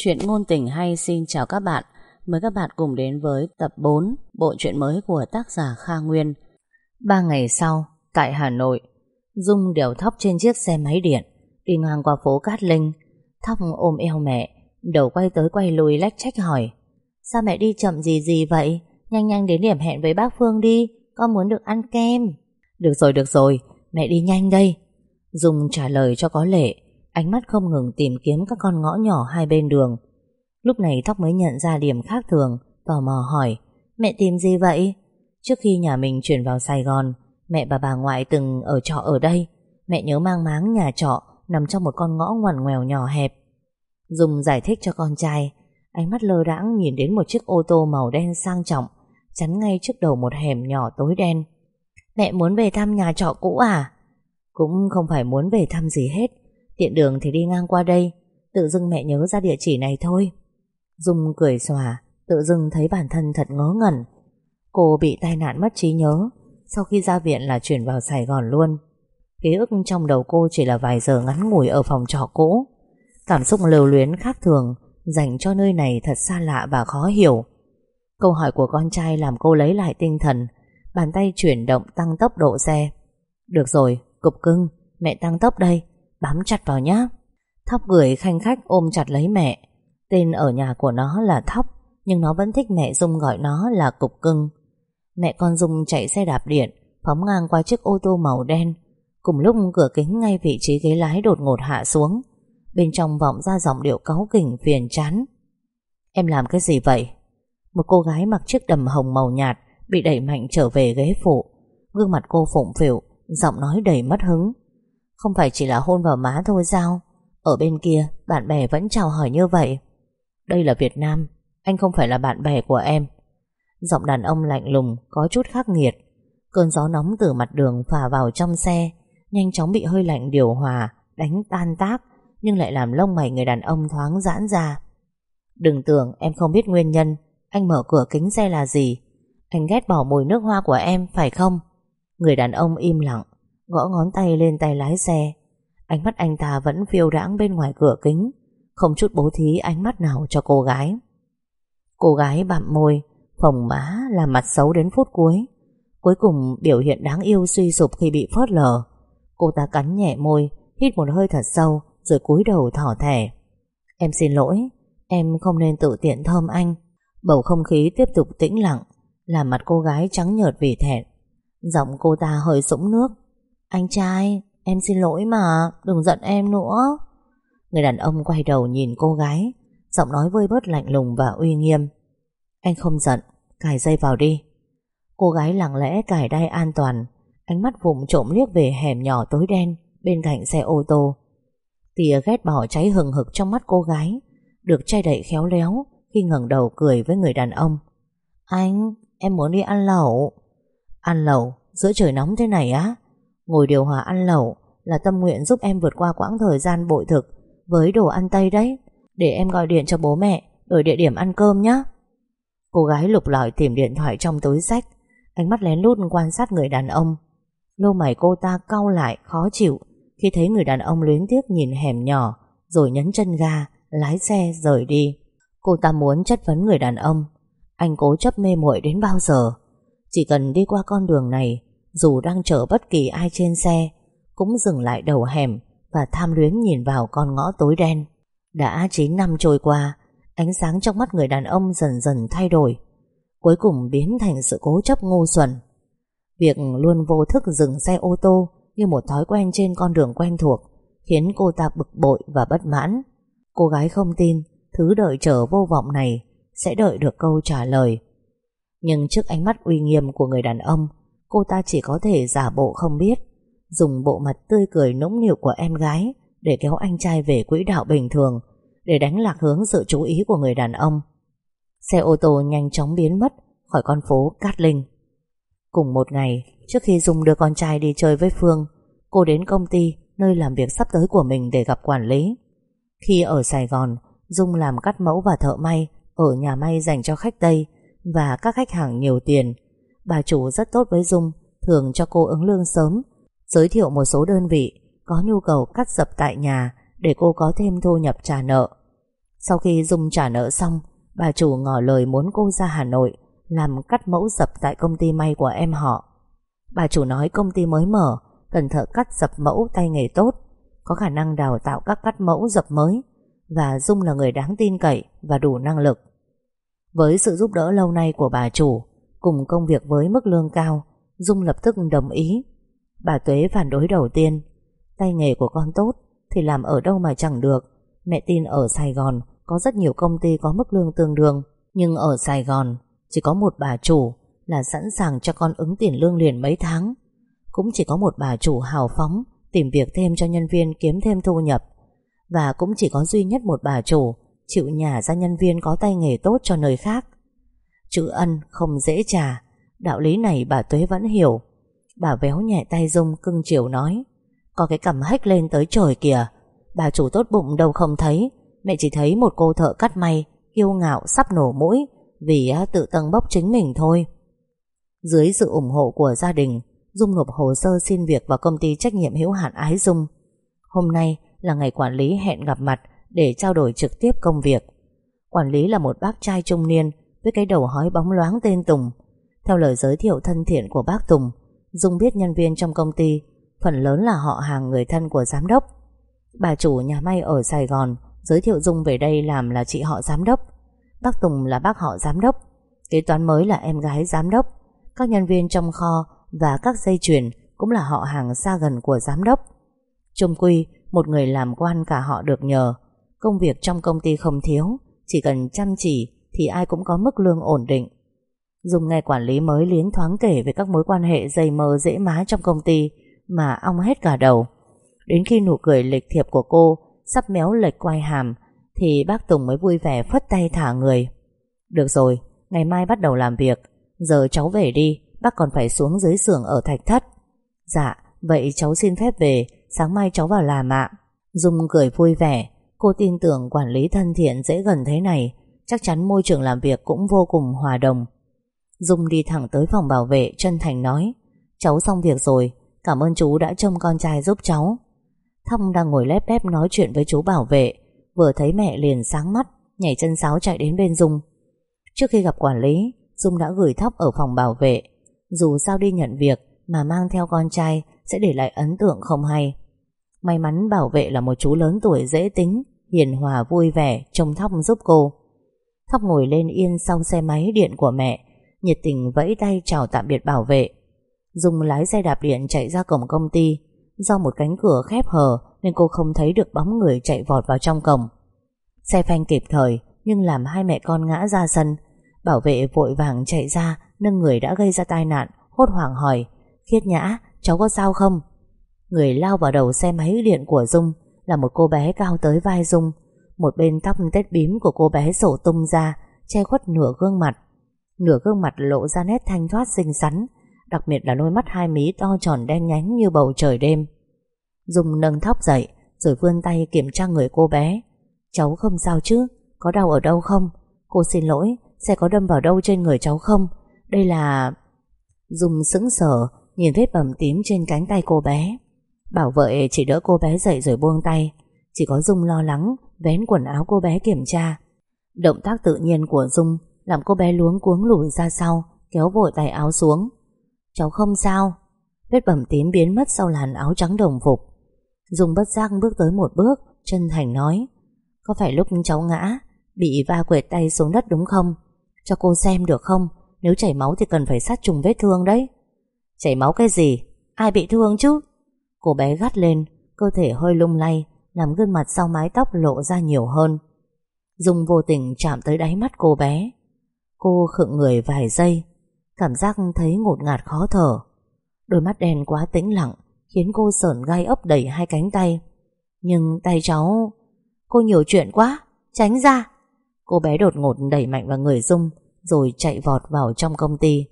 Chuyện ngôn tình hay xin chào các bạn. Mời các bạn cùng đến với tập 4 Bộ truyện mới của tác giả Kha Nguyên. Ba ngày sau, Tại Hà Nội, Dung đều thóc trên chiếc xe máy điện, Đi ngang qua phố Cát Linh. Thóc ôm eo mẹ, Đầu quay tới quay lui lách trách hỏi, Sao mẹ đi chậm gì gì vậy? Nhanh nhanh đến điểm hẹn với bác Phương đi Con muốn được ăn kem? Được rồi được rồi, Mẹ đi nhanh đây. Dung trả lời cho có lệ. Ánh mắt không ngừng tìm kiếm các con ngõ nhỏ hai bên đường. Lúc này Thóc mới nhận ra điểm khác thường, Tò mò hỏi, Mẹ tìm gì vậy? Trước khi nhà mình chuyển vào Sài Gòn, Mẹ và bà ngoại từng ở trọ ở đây. Mẹ nhớ mang máng nhà trọ, Nằm trong một con ngõ ngoằn ngoèo nhỏ hẹp. Dùng giải thích cho con trai, Ánh mắt lơ đãng nhìn đến một chiếc ô tô màu đen sang trọng, Chắn ngay trước đầu một hẻm nhỏ tối đen. Mẹ muốn về thăm nhà trọ cũ à? Cũng không phải muốn về thăm gì hết Tiện đường thì đi ngang qua đây Tự dưng mẹ nhớ ra địa chỉ này thôi. Dung cười xòa Tự dưng thấy bản thân thật ngớ ngẩn. Cô bị tai nạn mất trí nhớ Sau khi ra viện là chuyển vào Sài Gòn luôn. Ký ức trong đầu cô chỉ là vài giờ ngắn ngủi ở phòng trọ cũ. Cảm xúc lưu luyến khác thường Dành cho nơi này thật xa lạ và khó hiểu. Câu hỏi của con trai làm cô lấy lại tinh thần Bàn tay chuyển động tăng tốc độ xe. Được rồi, cục cưng Mẹ tăng tốc đây. Bám chặt vào nhá. Thóc gửi khanh khách ôm chặt lấy mẹ. Tên ở nhà của nó là Thóc, Nhưng nó vẫn thích mẹ Dung gọi nó là cục cưng. Mẹ con Dung chạy xe đạp điện, Phóng ngang qua chiếc ô tô màu đen. Cùng lúc cửa kính ngay vị trí ghế lái đột ngột hạ xuống. Bên trong vọng ra giọng điệu cáu kỉnh, phiền chán. Em làm cái gì vậy? Một cô gái mặc chiếc đầm hồng màu nhạt Bị đẩy mạnh trở về ghế phụ. Gương mặt cô phụng phịu, Giọng nói đầy mất hứng. Không phải chỉ là hôn vào má thôi sao? Ở bên kia, bạn bè vẫn chào hỏi như vậy. Đây là Việt Nam, Anh không phải là bạn bè của em. Giọng đàn ông lạnh lùng, Có chút khắc nghiệt. Cơn gió nóng từ mặt đường phả vào trong xe, Nhanh chóng bị hơi lạnh điều hòa, Đánh tan tác, Nhưng lại làm lông mày người đàn ông thoáng giãn ra. Đừng tưởng em không biết nguyên nhân, Anh mở cửa kính xe là gì? Anh ghét bỏ mùi nước hoa của em, phải không? Người đàn ông im lặng Gõ ngón tay lên tay lái xe. Ánh mắt anh ta vẫn phiêu đãng bên ngoài cửa kính, Không chút bố thí ánh mắt nào cho cô gái. Cô gái bặm môi, Phồng má làm mặt xấu đến phút cuối. Cuối cùng biểu hiện đáng yêu suy sụp khi bị phớt lờ. Cô ta cắn nhẹ môi, Hít một hơi thật sâu, Rồi cúi đầu thỏ thẻ. Em xin lỗi, Em không nên tự tiện thơm anh. Bầu không khí tiếp tục tĩnh lặng Làm mặt cô gái trắng nhợt vì thẹn. Giọng cô ta hơi sũng nước anh trai Em xin lỗi mà Đừng giận em nữa. Người đàn ông quay đầu nhìn cô gái Giọng nói vơi bớt lạnh lùng và uy nghiêm. Anh không giận Cài dây vào đi. Cô gái lặng lẽ cài đai an toàn Ánh mắt vùng trộm liếc về hẻm nhỏ tối đen Bên cạnh xe ô tô. Tìa ghét bỏ cháy hừng hực trong mắt cô gái Được che đậy khéo léo Khi ngẩng đầu cười với người đàn ông. Anh, em muốn đi ăn lẩu. Ăn lẩu, giữa trời nóng thế này á? Ngồi điều hòa ăn lẩu Là tâm nguyện giúp em vượt qua quãng thời gian bội thực Với đồ ăn Tây đấy. Để em gọi điện cho bố mẹ, Đổi địa điểm ăn cơm nhé Cô gái lục lọi tìm điện thoại trong túi sách, Ánh mắt lén lút quan sát người đàn ông. Lô mày cô ta cau lại, khó chịu, Khi thấy người đàn ông luyến tiếc nhìn hẻm nhỏ Rồi nhấn chân ga, Lái xe rời đi. Cô ta muốn chất vấn người đàn ông, Anh cố chấp mê muội đến bao giờ? Chỉ cần đi qua con đường này dù đang chở bất kỳ ai trên xe, Cũng dừng lại đầu hẻm Và tham luyến nhìn vào con ngõ tối đen. Đã 9 năm trôi qua, Ánh sáng trong mắt người đàn ông dần dần thay đổi, Cuối cùng biến thành sự cố chấp ngu xuẩn. Việc luôn vô thức dừng xe ô tô Như một thói quen trên con đường quen thuộc Khiến cô ta bực bội và bất mãn. Cô gái không tin Thứ đợi chờ vô vọng này Sẽ đợi được câu trả lời. Nhưng trước ánh mắt uy nghiêm của người đàn ông Cô ta chỉ có thể giả bộ không biết, Dùng bộ mặt tươi cười nũng nịu của em gái Để kéo anh trai về quỹ đạo bình thường, Để đánh lạc hướng sự chú ý của người đàn ông. Xe ô tô nhanh chóng biến mất Khỏi con phố Cát Linh. Cùng một ngày, Trước khi Dung đưa con trai đi chơi với Phương, Cô đến công ty Nơi làm việc sắp tới của mình để gặp quản lý. Khi ở Sài Gòn, Dung làm cắt mẫu và thợ may Ở nhà may dành cho khách Tây Và các khách hàng nhiều tiền Bà chủ rất tốt với Dung, Thường cho cô ứng lương sớm. Giới thiệu một số đơn vị, Có nhu cầu cắt dập tại nhà Để cô có thêm thu nhập trả nợ. Sau khi Dung trả nợ xong, Bà chủ ngỏ lời muốn cô ra Hà Nội Làm cắt mẫu dập tại công ty may của em họ. Bà chủ nói công ty mới mở, Cần thợ cắt dập mẫu tay nghề tốt, Có khả năng đào tạo các cắt mẫu dập mới Và Dung là người đáng tin cậy Và đủ năng lực. Với sự giúp đỡ lâu nay của bà chủ Cùng công việc với mức lương cao, Dung lập tức đồng ý. Bà Tuế phản đối đầu tiên, Tay nghề của con tốt Thì làm ở đâu mà chẳng được. Mẹ tin ở Sài Gòn Có rất nhiều công ty có mức lương tương đương, Nhưng ở Sài Gòn Chỉ có một bà chủ Là sẵn sàng cho con ứng tiền lương liền mấy tháng. Cũng chỉ có một bà chủ hào phóng Tìm việc thêm cho nhân viên kiếm thêm thu nhập. Và cũng chỉ có duy nhất một bà chủ Chịu nhà ra nhân viên có tay nghề tốt cho nơi khác. Chữ ân không dễ trả. Đạo lý này bà Tuế vẫn hiểu. Bà véo nhẹ tay Dung, cưng chiều nói, Có cái cầm hách lên tới trời kìa. Bà chủ tốt bụng đâu không thấy. Mẹ chỉ thấy một cô thợ cắt may, Kiêu ngạo, sắp nổ mũi, Vì tự tâng bốc chính mình thôi. Dưới sự ủng hộ của gia đình, Dung nộp hồ sơ xin việc vào công ty trách nhiệm hữu hạn Ái Dung. Hôm nay là ngày quản lý hẹn gặp mặt Để trao đổi trực tiếp công việc. Quản lý là một bác trai trung niên với cái đầu hói bóng loáng tên Tùng. Theo lời giới thiệu thân thiện của bác Tùng, Dung biết nhân viên trong công ty, Phần lớn là họ hàng người thân của giám đốc. Bà chủ nhà may ở Sài Gòn Giới thiệu Dung về đây làm là chị họ giám đốc. Bác Tùng là bác họ giám đốc. Kế toán mới là em gái giám đốc. Các nhân viên trong kho Và các dây chuyền Cũng là họ hàng xa gần của giám đốc. Trung quy, Một người làm quan cả họ được nhờ. Công việc trong công ty không thiếu, Chỉ cần chăm chỉ thì ai cũng có mức lương ổn định. Dung nghe quản lý mới liến thoáng kể Về các mối quan hệ dày mờ dễ má trong công ty Mà ong hết cả đầu. Đến khi nụ cười lịch thiệp của cô Sắp méo lệch quai hàm Thì bác Tùng mới vui vẻ phất tay thả người. Được rồi, Ngày mai bắt đầu làm việc. Giờ cháu về đi, Bác còn phải xuống dưới xưởng ở Thạch Thất. Dạ Vậy cháu xin phép về, Sáng mai cháu vào làm ạ. Dung cười vui vẻ, Cô tin tưởng quản lý thân thiện dễ gần thế này Chắc chắn môi trường làm việc cũng vô cùng hòa đồng. Dung đi thẳng tới phòng bảo vệ, Chân thành nói, Cháu xong việc rồi, Cảm ơn chú đã trông con trai giúp cháu. Thông đang ngồi lép bép nói chuyện với chú bảo vệ, Vừa thấy mẹ liền sáng mắt, Nhảy chân sáo chạy đến bên Dung. Trước khi gặp quản lý, Dung đã gửi Thóc ở phòng bảo vệ. Dù sao đi nhận việc Mà mang theo con trai Sẽ để lại ấn tượng không hay. May mắn bảo vệ là một chú lớn tuổi dễ tính, Hiền hòa, vui vẻ, Trông Thóc giúp cô. Thóc ngồi lên yên sau xe máy điện của mẹ, Nhiệt tình vẫy tay chào tạm biệt bảo vệ. Dung lái xe đạp điện chạy ra cổng công ty. Do một cánh cửa khép hờ Nên cô không thấy được bóng người chạy vọt vào trong cổng. Xe phanh kịp thời, Nhưng làm hai mẹ con ngã ra sân. Bảo vệ vội vàng chạy ra, Nâng người đã gây ra tai nạn, Hốt hoảng hỏi, Khiết nhã, cháu có sao không? Người lao vào đầu xe máy điện của Dung Là một cô bé cao tới vai Dung. Một bên tóc tết bím của cô bé sổ tung ra, Che khuất nửa gương mặt. Nửa gương mặt lộ ra nét thanh thoát xinh xắn, Đặc biệt là đôi mắt hai mí to tròn đen nhánh như bầu trời đêm. Dung nâng thóc dậy, Rồi vươn tay kiểm tra người cô bé. Cháu không sao chứ? Có đau ở đâu không? Cô xin lỗi, Xe có đâm vào đâu trên người cháu không? Đây là... Dung sững sờ, Nhìn vết bầm tím trên cánh tay cô bé. Bảo vệ chỉ đỡ cô bé dậy rồi buông tay. Chỉ có Dung lo lắng Vén quần áo cô bé kiểm tra. Động tác tự nhiên của Dung Làm cô bé luống cuống lùi ra sau, Kéo vội tay áo xuống. Cháu không sao. Vết bầm tím biến mất sau làn áo trắng đồng phục. Dung bất giác bước tới một bước, Chân thành nói, Có phải lúc cháu ngã, Bị va quệt tay xuống đất đúng không? Cho cô xem được không, Nếu chảy máu thì cần phải sát trùng vết thương đấy. Chảy máu cái gì? Ai bị thương chứ? Cô bé gắt lên, Cơ thể hơi lung lay làm gương mặt sau mái tóc lộ ra nhiều hơn. Dung vô tình chạm tới đáy mắt cô bé. Cô khựng người vài giây, Cảm giác thấy ngột ngạt khó thở. Đôi mắt đen quá tĩnh lặng, Khiến cô sởn gai ấp đẩy hai cánh tay. Nhưng tay cháu, Cô nhiều chuyện quá, Tránh ra. Cô bé đột ngột đẩy mạnh vào người Dung, Rồi chạy vọt vào trong công ty.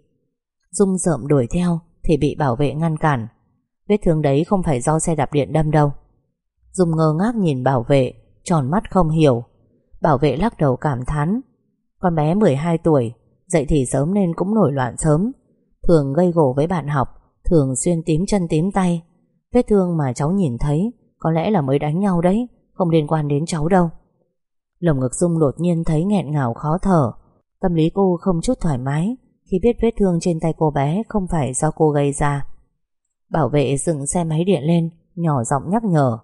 Dung rợm đuổi theo, Thì bị bảo vệ ngăn cản. Vết thương đấy không phải do xe đạp điện đâm đâu. Dung ngơ ngác nhìn bảo vệ, Tròn mắt không hiểu. Bảo vệ lắc đầu cảm thán. Con bé 12 tuổi, Dậy thì sớm nên cũng nổi loạn sớm. Thường gây gổ với bạn học, Thường xuyên tím chân tím tay. Vết thương mà cháu nhìn thấy, Có lẽ là mới đánh nhau đấy, Không liên quan đến cháu đâu. Lồng ngực Dung đột nhiên thấy nghẹn ngào khó thở. Tâm lý cô không chút thoải mái, Khi biết vết thương trên tay cô bé Không phải do cô gây ra. Bảo vệ dừng xe máy điện lên, Nhỏ giọng nhắc nhở.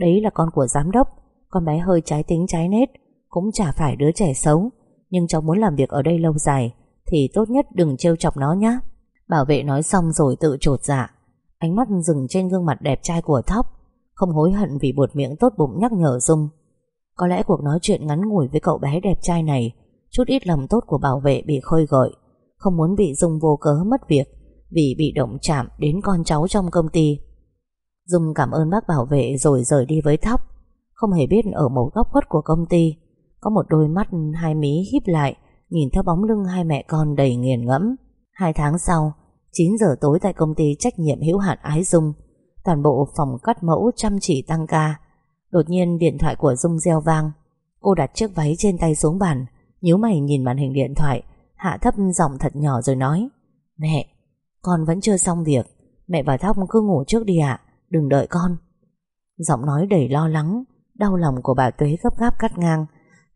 Đấy là con của giám đốc. Con bé hơi trái tính trái nết, Cũng chả phải đứa trẻ xấu. Nhưng cháu muốn làm việc ở đây lâu dài, Thì tốt nhất đừng trêu chọc nó nhé Bảo vệ nói xong rồi tự trột dạ. Ánh mắt dừng trên gương mặt đẹp trai của Thóc, Không hối hận vì buột miệng tốt bụng nhắc nhở Dung. Có lẽ cuộc nói chuyện ngắn ngủi với cậu bé đẹp trai này, Chút ít lòng tốt của bảo vệ bị khơi gợi. Không muốn bị Dung vô cớ mất việc, Vì bị động chạm đến con cháu trong công ty. Dung cảm ơn bác bảo vệ rồi rời đi với Thóc. Không hề biết ở một góc khuất của công ty Có một đôi mắt hai mí híp lại Nhìn theo bóng lưng hai mẹ con đầy nghiền ngẫm. Hai tháng sau 9 giờ tối tại công ty trách nhiệm hữu hạn Ái Dung Toàn bộ phòng cắt mẫu chăm chỉ tăng ca. Đột nhiên điện thoại của Dung reo vang. Cô đặt chiếc váy trên tay xuống bàn nhíu mày nhìn màn hình điện thoại Hạ thấp giọng thật nhỏ rồi nói Mẹ, con vẫn chưa xong việc. Mẹ và Thóc cứ ngủ trước đi ạ. Đừng đợi con. Giọng nói đầy lo lắng Đau lòng của bà Tuế gấp gáp cắt ngang.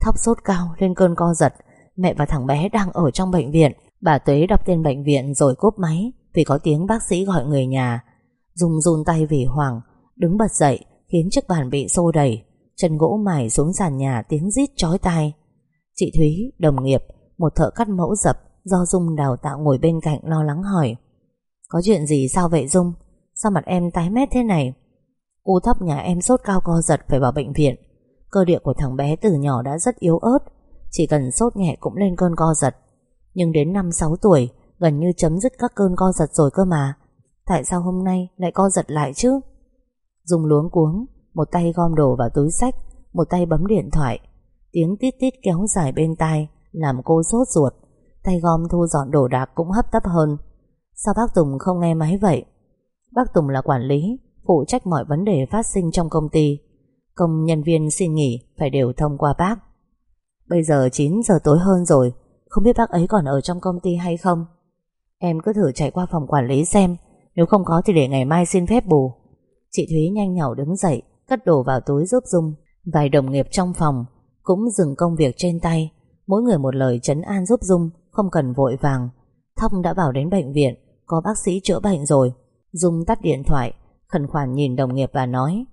Thóc sốt cao lên cơn co giật. Mẹ và thằng bé đang ở trong bệnh viện. Bà Tuế đọc tên bệnh viện rồi cúp máy Vì có tiếng bác sĩ gọi người nhà. Dung run tay vì hoảng Đứng bật dậy khiến chiếc bàn bị xô đẩy. Chân gỗ mài xuống sàn nhà tiếng rít chói tai. Chị Thúy, đồng nghiệp Một thợ cắt mẫu dập Do Dung đào tạo ngồi bên cạnh lo lắng hỏi. Có chuyện gì sao vậy Dung? Sao mặt em tái mét thế này? U thấp nhà em sốt cao co giật Phải vào bệnh viện. Cơ địa của thằng bé từ nhỏ đã rất yếu ớt, Chỉ cần sốt nhẹ cũng lên cơn co giật. Nhưng đến 5-6 tuổi, Gần như chấm dứt các cơn co giật rồi cơ mà. Tại sao hôm nay lại co giật lại chứ? Dùng luống cuống, Một tay gom đồ vào túi sách, Một tay bấm điện thoại. Tiếng tít tít kéo dài bên tai, Làm cô sốt ruột. Tay gom thu dọn đồ đạc cũng hấp tấp hơn. Sao bác Tùng không nghe máy vậy? Bác Tùng là quản lý, Phụ trách mọi vấn đề phát sinh trong công ty. Công nhân viên xin nghỉ, Phải đều thông qua bác. Bây giờ 9 giờ tối hơn rồi, Không biết bác ấy còn ở trong công ty hay không? Em cứ thử chạy qua phòng quản lý xem, Nếu không có thì để ngày mai xin phép bù. Chị Thúy nhanh nhỏ đứng dậy, Cất đồ vào túi giúp Dung. Vài đồng nghiệp trong phòng Cũng dừng công việc trên tay. Mỗi người một lời chấn an giúp Dung, Không cần vội vàng. Thông đã vào đến bệnh viện, Có bác sĩ chữa bệnh rồi. Dung tắt điện thoại, Khẩn khoản nhìn đồng nghiệp và nói,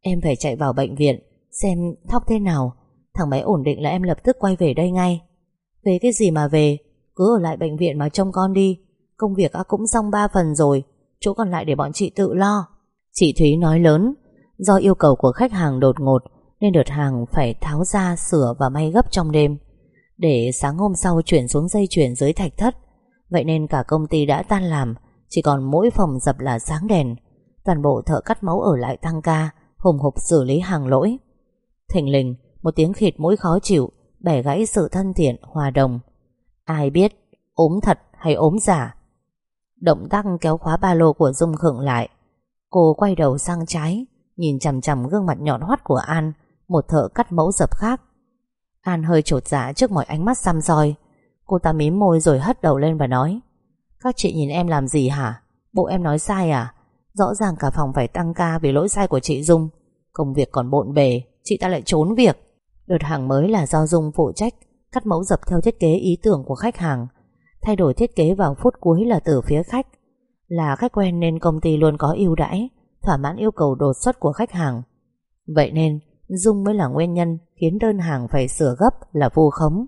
Em phải chạy vào bệnh viện, Xem Thóc thế nào. Thằng bé ổn định là em lập tức quay về đây ngay. Về cái gì mà về? Cứ ở lại bệnh viện mà trông con đi. Công việc cũng xong 3 phần rồi, Chỗ còn lại để bọn chị tự lo. Chị Thúy nói lớn, Do yêu cầu của khách hàng đột ngột, Nên đợt hàng phải tháo ra, sửa và may gấp trong đêm. Để sáng hôm sau chuyển xuống dây chuyển dưới thạch thất, Vậy nên cả công ty đã tan làm chỉ còn mỗi phòng dập là sáng đèn. Toàn bộ thợ cắt máu ở lại tăng ca, Hùng hục xử lý hàng lỗi. Thình lình, Một tiếng khịt mũi khó chịu, Bẻ gãy sự thân thiện, hòa đồng. Ai biết, ốm thật hay ốm giả? Động tác kéo khóa ba lô của Dung khựng lại. Cô quay đầu sang trái, Nhìn chằm chằm gương mặt nhọn hoắt của An, Một thợ cắt mẫu dập khác. An hơi trột dạ trước mọi ánh mắt xăm soi. Cô ta mím môi rồi hất đầu lên và nói các chị nhìn em làm gì hả? Bộ em nói sai à? Rõ ràng cả phòng phải tăng ca vì lỗi sai của chị Dung. Công việc còn bộn bề, Chị ta lại trốn việc. Đợt hàng mới là do Dung phụ trách, Cắt mẫu dập theo thiết kế ý tưởng của khách hàng. Thay đổi thiết kế vào phút cuối là từ phía khách. Là khách quen nên công ty luôn có ưu đãi, Thỏa mãn yêu cầu đột xuất của khách hàng. Vậy nên, Dung mới là nguyên nhân Khiến đơn hàng phải sửa gấp là vô khống.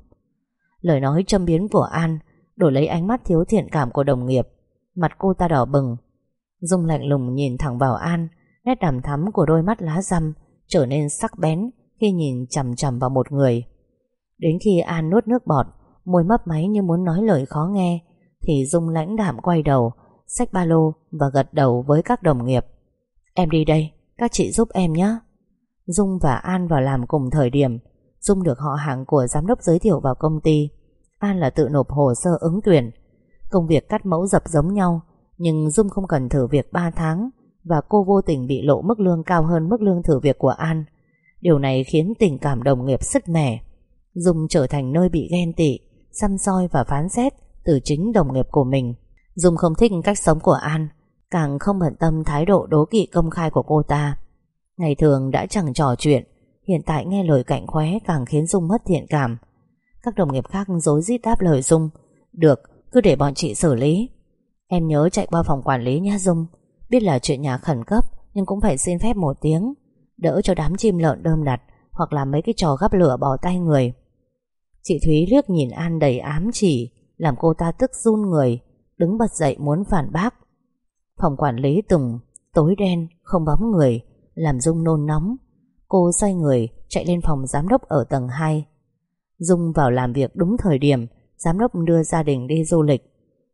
Lời nói châm biến của An Đổi lấy ánh mắt thiếu thiện cảm của đồng nghiệp, Mặt cô ta đỏ bừng. Dung lạnh lùng nhìn thẳng vào An, Nét đàm thắm của đôi mắt lá răm Trở nên sắc bén Khi nhìn chằm chằm vào một người. Đến khi An nuốt nước bọt, Môi mấp máy như muốn nói lời khó nghe, Thì Dung lãnh đạm quay đầu, Xách ba lô và gật đầu với các đồng nghiệp. Em đi đây, Các chị giúp em nhé. Dung và An vào làm cùng thời điểm, Dung được họ hàng của giám đốc giới thiệu vào công ty. An là tự nộp hồ sơ ứng tuyển. Công việc cắt mẫu dập giống nhau, Nhưng Dung không cần thử việc 3 tháng Và cô vô tình bị lộ mức lương cao hơn mức lương thử việc của An. Điều này khiến tình cảm đồng nghiệp sứt mẻ. Dung trở thành nơi bị ghen tị, Xăm soi và phán xét Từ chính đồng nghiệp của mình. Dung không thích cách sống của An, Càng không bận tâm thái độ đố kỵ công khai của cô ta. Ngày thường đã chẳng trò chuyện, Hiện tại nghe lời cạnh khóe càng khiến Dung mất thiện cảm. Các đồng nghiệp khác dối rít đáp lời Dung. Được, cứ để bọn chị xử lý. Em nhớ chạy qua phòng quản lý nha Dung. Biết là chuyện nhà khẩn cấp Nhưng cũng phải xin phép một tiếng. Đỡ cho đám chim lợn đơm đặt Hoặc là mấy cái trò gắp lửa bỏ tay người. Chị Thúy liếc nhìn An đầy ám chỉ Làm cô ta tức run người Đứng bật dậy muốn phản bác. Phòng quản lý Tùng Tối đen, không bóng người Làm Dung nôn nóng. Cô xoay người chạy lên phòng giám đốc ở tầng 2 Dung vào làm việc đúng thời điểm, Giám đốc đưa gia đình đi du lịch.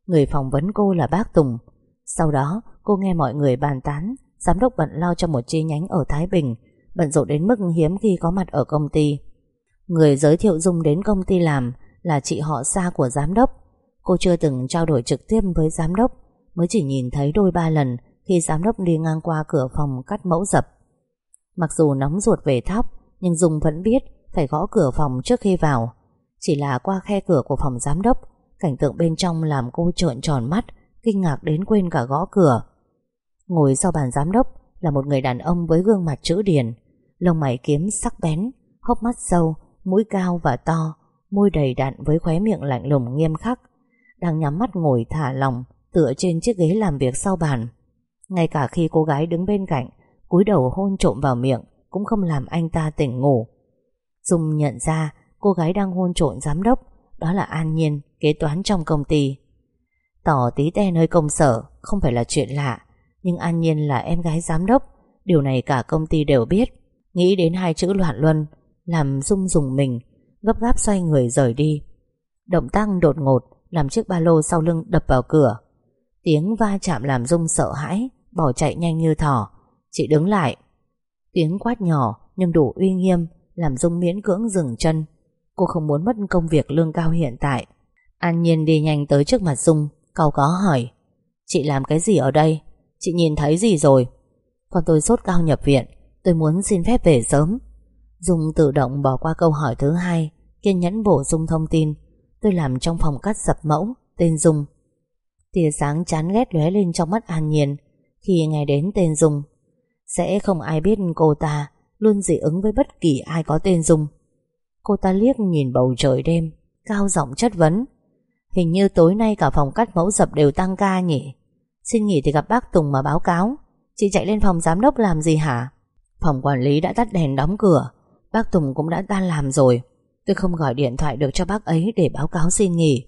Người phỏng vấn cô là bác Tùng. Sau đó, cô nghe mọi người bàn tán, Giám đốc bận lo cho một chi nhánh ở Thái Bình, Bận rộn đến mức hiếm khi có mặt ở công ty. Người giới thiệu Dung đến công ty làm Là chị họ xa của giám đốc. Cô chưa từng trao đổi trực tiếp với giám đốc, Mới chỉ nhìn thấy đôi ba lần Khi giám đốc đi ngang qua cửa phòng cắt mẫu dập. Mặc dù nóng ruột về thóc, Nhưng Dung vẫn biết phải gõ cửa phòng trước khi vào. Chỉ là qua khe cửa của phòng giám đốc Cảnh tượng bên trong làm cô trợn tròn mắt Kinh ngạc đến quên cả gõ cửa. Ngồi sau bàn giám đốc Là một người đàn ông với gương mặt chữ điền Lông mày kiếm sắc bén Hốc mắt sâu, mũi cao và to Môi đầy đặn với khóe miệng lạnh lùng nghiêm khắc Đang nhắm mắt ngồi thả lòng Tựa trên chiếc ghế làm việc sau bàn. Ngay cả khi cô gái đứng bên cạnh cúi đầu hôn trộm vào miệng cũng không làm anh ta tỉnh ngủ. Dung nhận ra cô gái đang hôn trộn giám đốc đó là An Nhiên, kế toán trong công ty. Tỏ tí te nơi công sở không phải là chuyện lạ, nhưng An Nhiên là em gái giám đốc, điều này cả công ty đều biết. Nghĩ đến hai chữ loạn luân, làm Dung dùng mình, gấp gáp xoay người rời đi. Động tác đột ngột làm chiếc ba lô sau lưng đập vào cửa. Tiếng va chạm làm Dung sợ hãi, bỏ chạy nhanh như thỏ. Chị đứng lại Tiếng quát nhỏ nhưng đủ uy nghiêm làm Dung miễn cưỡng dừng chân. Cô không muốn mất công việc lương cao hiện tại. An Nhiên đi nhanh tới trước mặt Dung Cầu có hỏi, Chị làm cái gì ở đây? Chị nhìn thấy gì rồi? Còn tôi sốt cao nhập viện, Tôi muốn xin phép về sớm. Dung tự động bỏ qua câu hỏi thứ hai, Kiên nhẫn bổ sung thông tin. Tôi làm trong phòng cắt dập mẫu, Tên Dung. Tia sáng chán ghét lóe lên trong mắt An Nhiên. Khi nghe đến tên Dung, sẽ không ai biết cô ta Luôn dị ứng với bất kỳ ai có tên Dung. Cô ta liếc nhìn bầu trời đêm, Cao giọng chất vấn. Hình như tối nay cả phòng cắt mẫu dập đều tăng ca nhỉ? Xin nghỉ thì gặp bác Tùng mà báo cáo. Chị chạy lên phòng giám đốc làm gì hả? Phòng quản lý đã tắt đèn đóng cửa. Bác Tùng cũng đã tan làm rồi. Tôi không gọi điện thoại được cho bác ấy Để báo cáo xin nghỉ.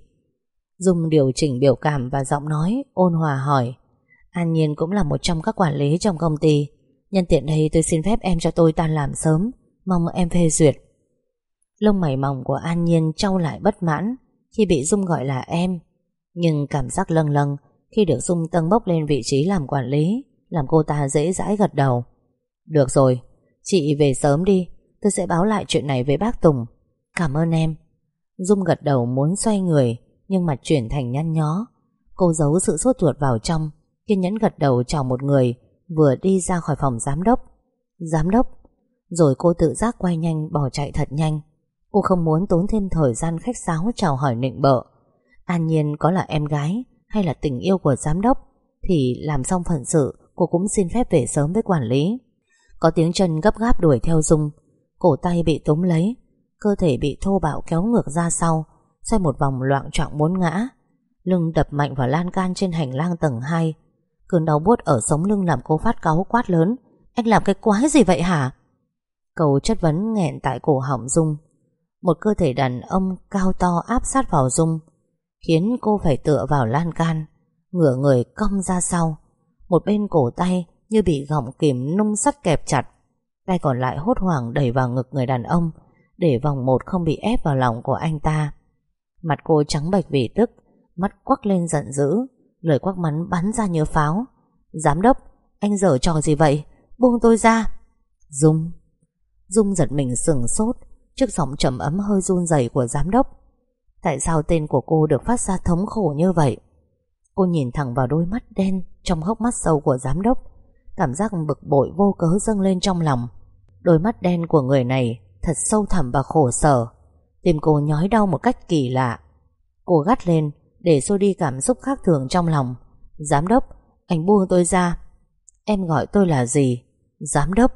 Dung điều chỉnh biểu cảm và giọng nói, Ôn hòa hỏi. An Nhiên cũng là một trong các quản lý trong công ty. Nhân tiện đây tôi xin phép em cho tôi tan làm sớm, Mong em phê duyệt. Lông mày mỏng của An Nhiên trao lại bất mãn Khi bị Dung gọi là em, Nhưng cảm giác lâng lâng Khi được Dung tân bốc lên vị trí làm quản lý, Làm cô ta dễ dãi gật đầu. Được rồi, Chị về sớm đi, Tôi sẽ báo lại chuyện này với bác Tùng. Cảm ơn em. Dung gật đầu muốn xoay người, Nhưng mặt chuyển thành nhăn nhó. Cô giấu sự sốt ruột vào trong, Kiên nhẫn gật đầu chào một người Vừa đi ra khỏi phòng giám đốc. Giám đốc, Rồi cô tự giác quay nhanh, bỏ chạy thật nhanh. Cô không muốn tốn thêm thời gian khách sáo chào hỏi nịnh bợ. An Nhiên có là em gái Hay là tình yêu của giám đốc, Thì làm xong phận sự, Cô cũng xin phép về sớm với quản lý. Có tiếng chân gấp gáp đuổi theo Dung. Cổ tay bị túm lấy, Cơ thể bị thô bạo kéo ngược ra sau, Xoay một vòng loạn trọng muốn ngã. Lưng đập mạnh vào lan can trên hành lang tầng 2 Cơn đau buốt ở sống lưng làm cô phát cáu quát lớn. Anh làm cái quái gì vậy hả? Cầu chất vấn nghẹn tại cổ họng Dung Một cơ thể đàn ông cao to áp sát vào Dung Khiến cô phải tựa vào lan can, Ngửa người cong ra sau. Một bên cổ tay như bị gọng kìm nung sắt kẹp chặt, Tay còn lại hốt hoảng đẩy vào ngực người đàn ông, Để vòng một không bị ép vào lòng của anh ta. Mặt cô trắng bệch vì tức, Mắt quắc lên giận dữ. Lời quắc mắn bắn ra như pháo. Giám đốc, anh dở trò gì vậy? Buông tôi ra. Dung. Dung giật mình sừng sốt Trước giọng trầm ấm hơi run rẩy của giám đốc. Tại sao tên của cô được phát ra thống khổ như vậy? Cô nhìn thẳng vào đôi mắt đen Trong hốc mắt sâu của giám đốc. Cảm giác bực bội vô cớ dâng lên trong lòng. Đôi mắt đen của người này Thật sâu thẳm và khổ sở. Tim cô nhói đau một cách kỳ lạ. Cô gắt lên để xua đi cảm xúc khác thường trong lòng. Giám đốc, Anh buông tôi ra. Em gọi tôi là gì? Giám đốc.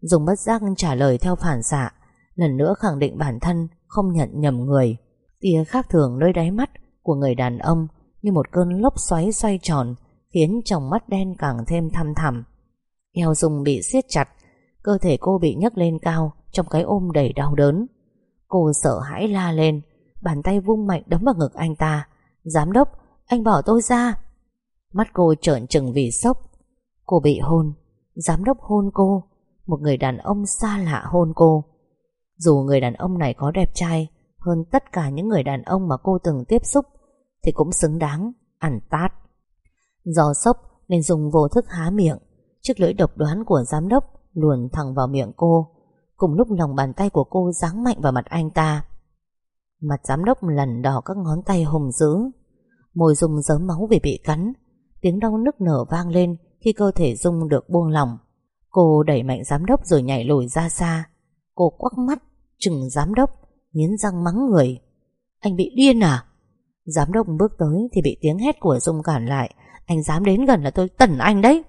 Dùng bất giác trả lời theo phản xạ. Lần nữa khẳng định bản thân Không nhận nhầm người. Tia khác thường nơi đáy mắt của người đàn ông Như một cơn lốc xoáy xoay tròn, Khiến trong mắt đen càng thêm thăm thẳm. Eo Dung bị siết chặt, Cơ thể cô bị nhấc lên cao, Trong cái ôm đầy đau đớn. Cô sợ hãi la lên, Bàn tay vung mạnh đấm vào ngực anh ta Giám đốc, anh bỏ tôi ra. Mắt cô trợn trừng vì sốc. Cô bị hôn. Giám đốc hôn cô. Một người đàn ông xa lạ hôn cô. Dù người đàn ông này có đẹp trai Hơn tất cả những người đàn ông mà cô từng tiếp xúc Thì cũng xứng đáng Ăn tát. Do sốc nên dùng vô thức há miệng. Chiếc lưỡi độc đoán của giám đốc Luồn thẳng vào miệng cô. Cùng lúc lòng bàn tay của cô giáng mạnh vào mặt anh ta. Mặt giám đốc lần đỏ các ngón tay hùng dữ. Môi Dung dớm máu vì bị cắn. Tiếng đau nức nở vang lên Khi cơ thể Dung được buông lỏng. Cô đẩy mạnh giám đốc rồi nhảy lùi ra xa. Cô quắc mắt, Chừng giám đốc, Nghiến răng mắng người. Anh bị điên à? Giám đốc bước tới thì bị tiếng hét của Dung cản lại. Anh dám đến gần là tôi tẩn anh đấy.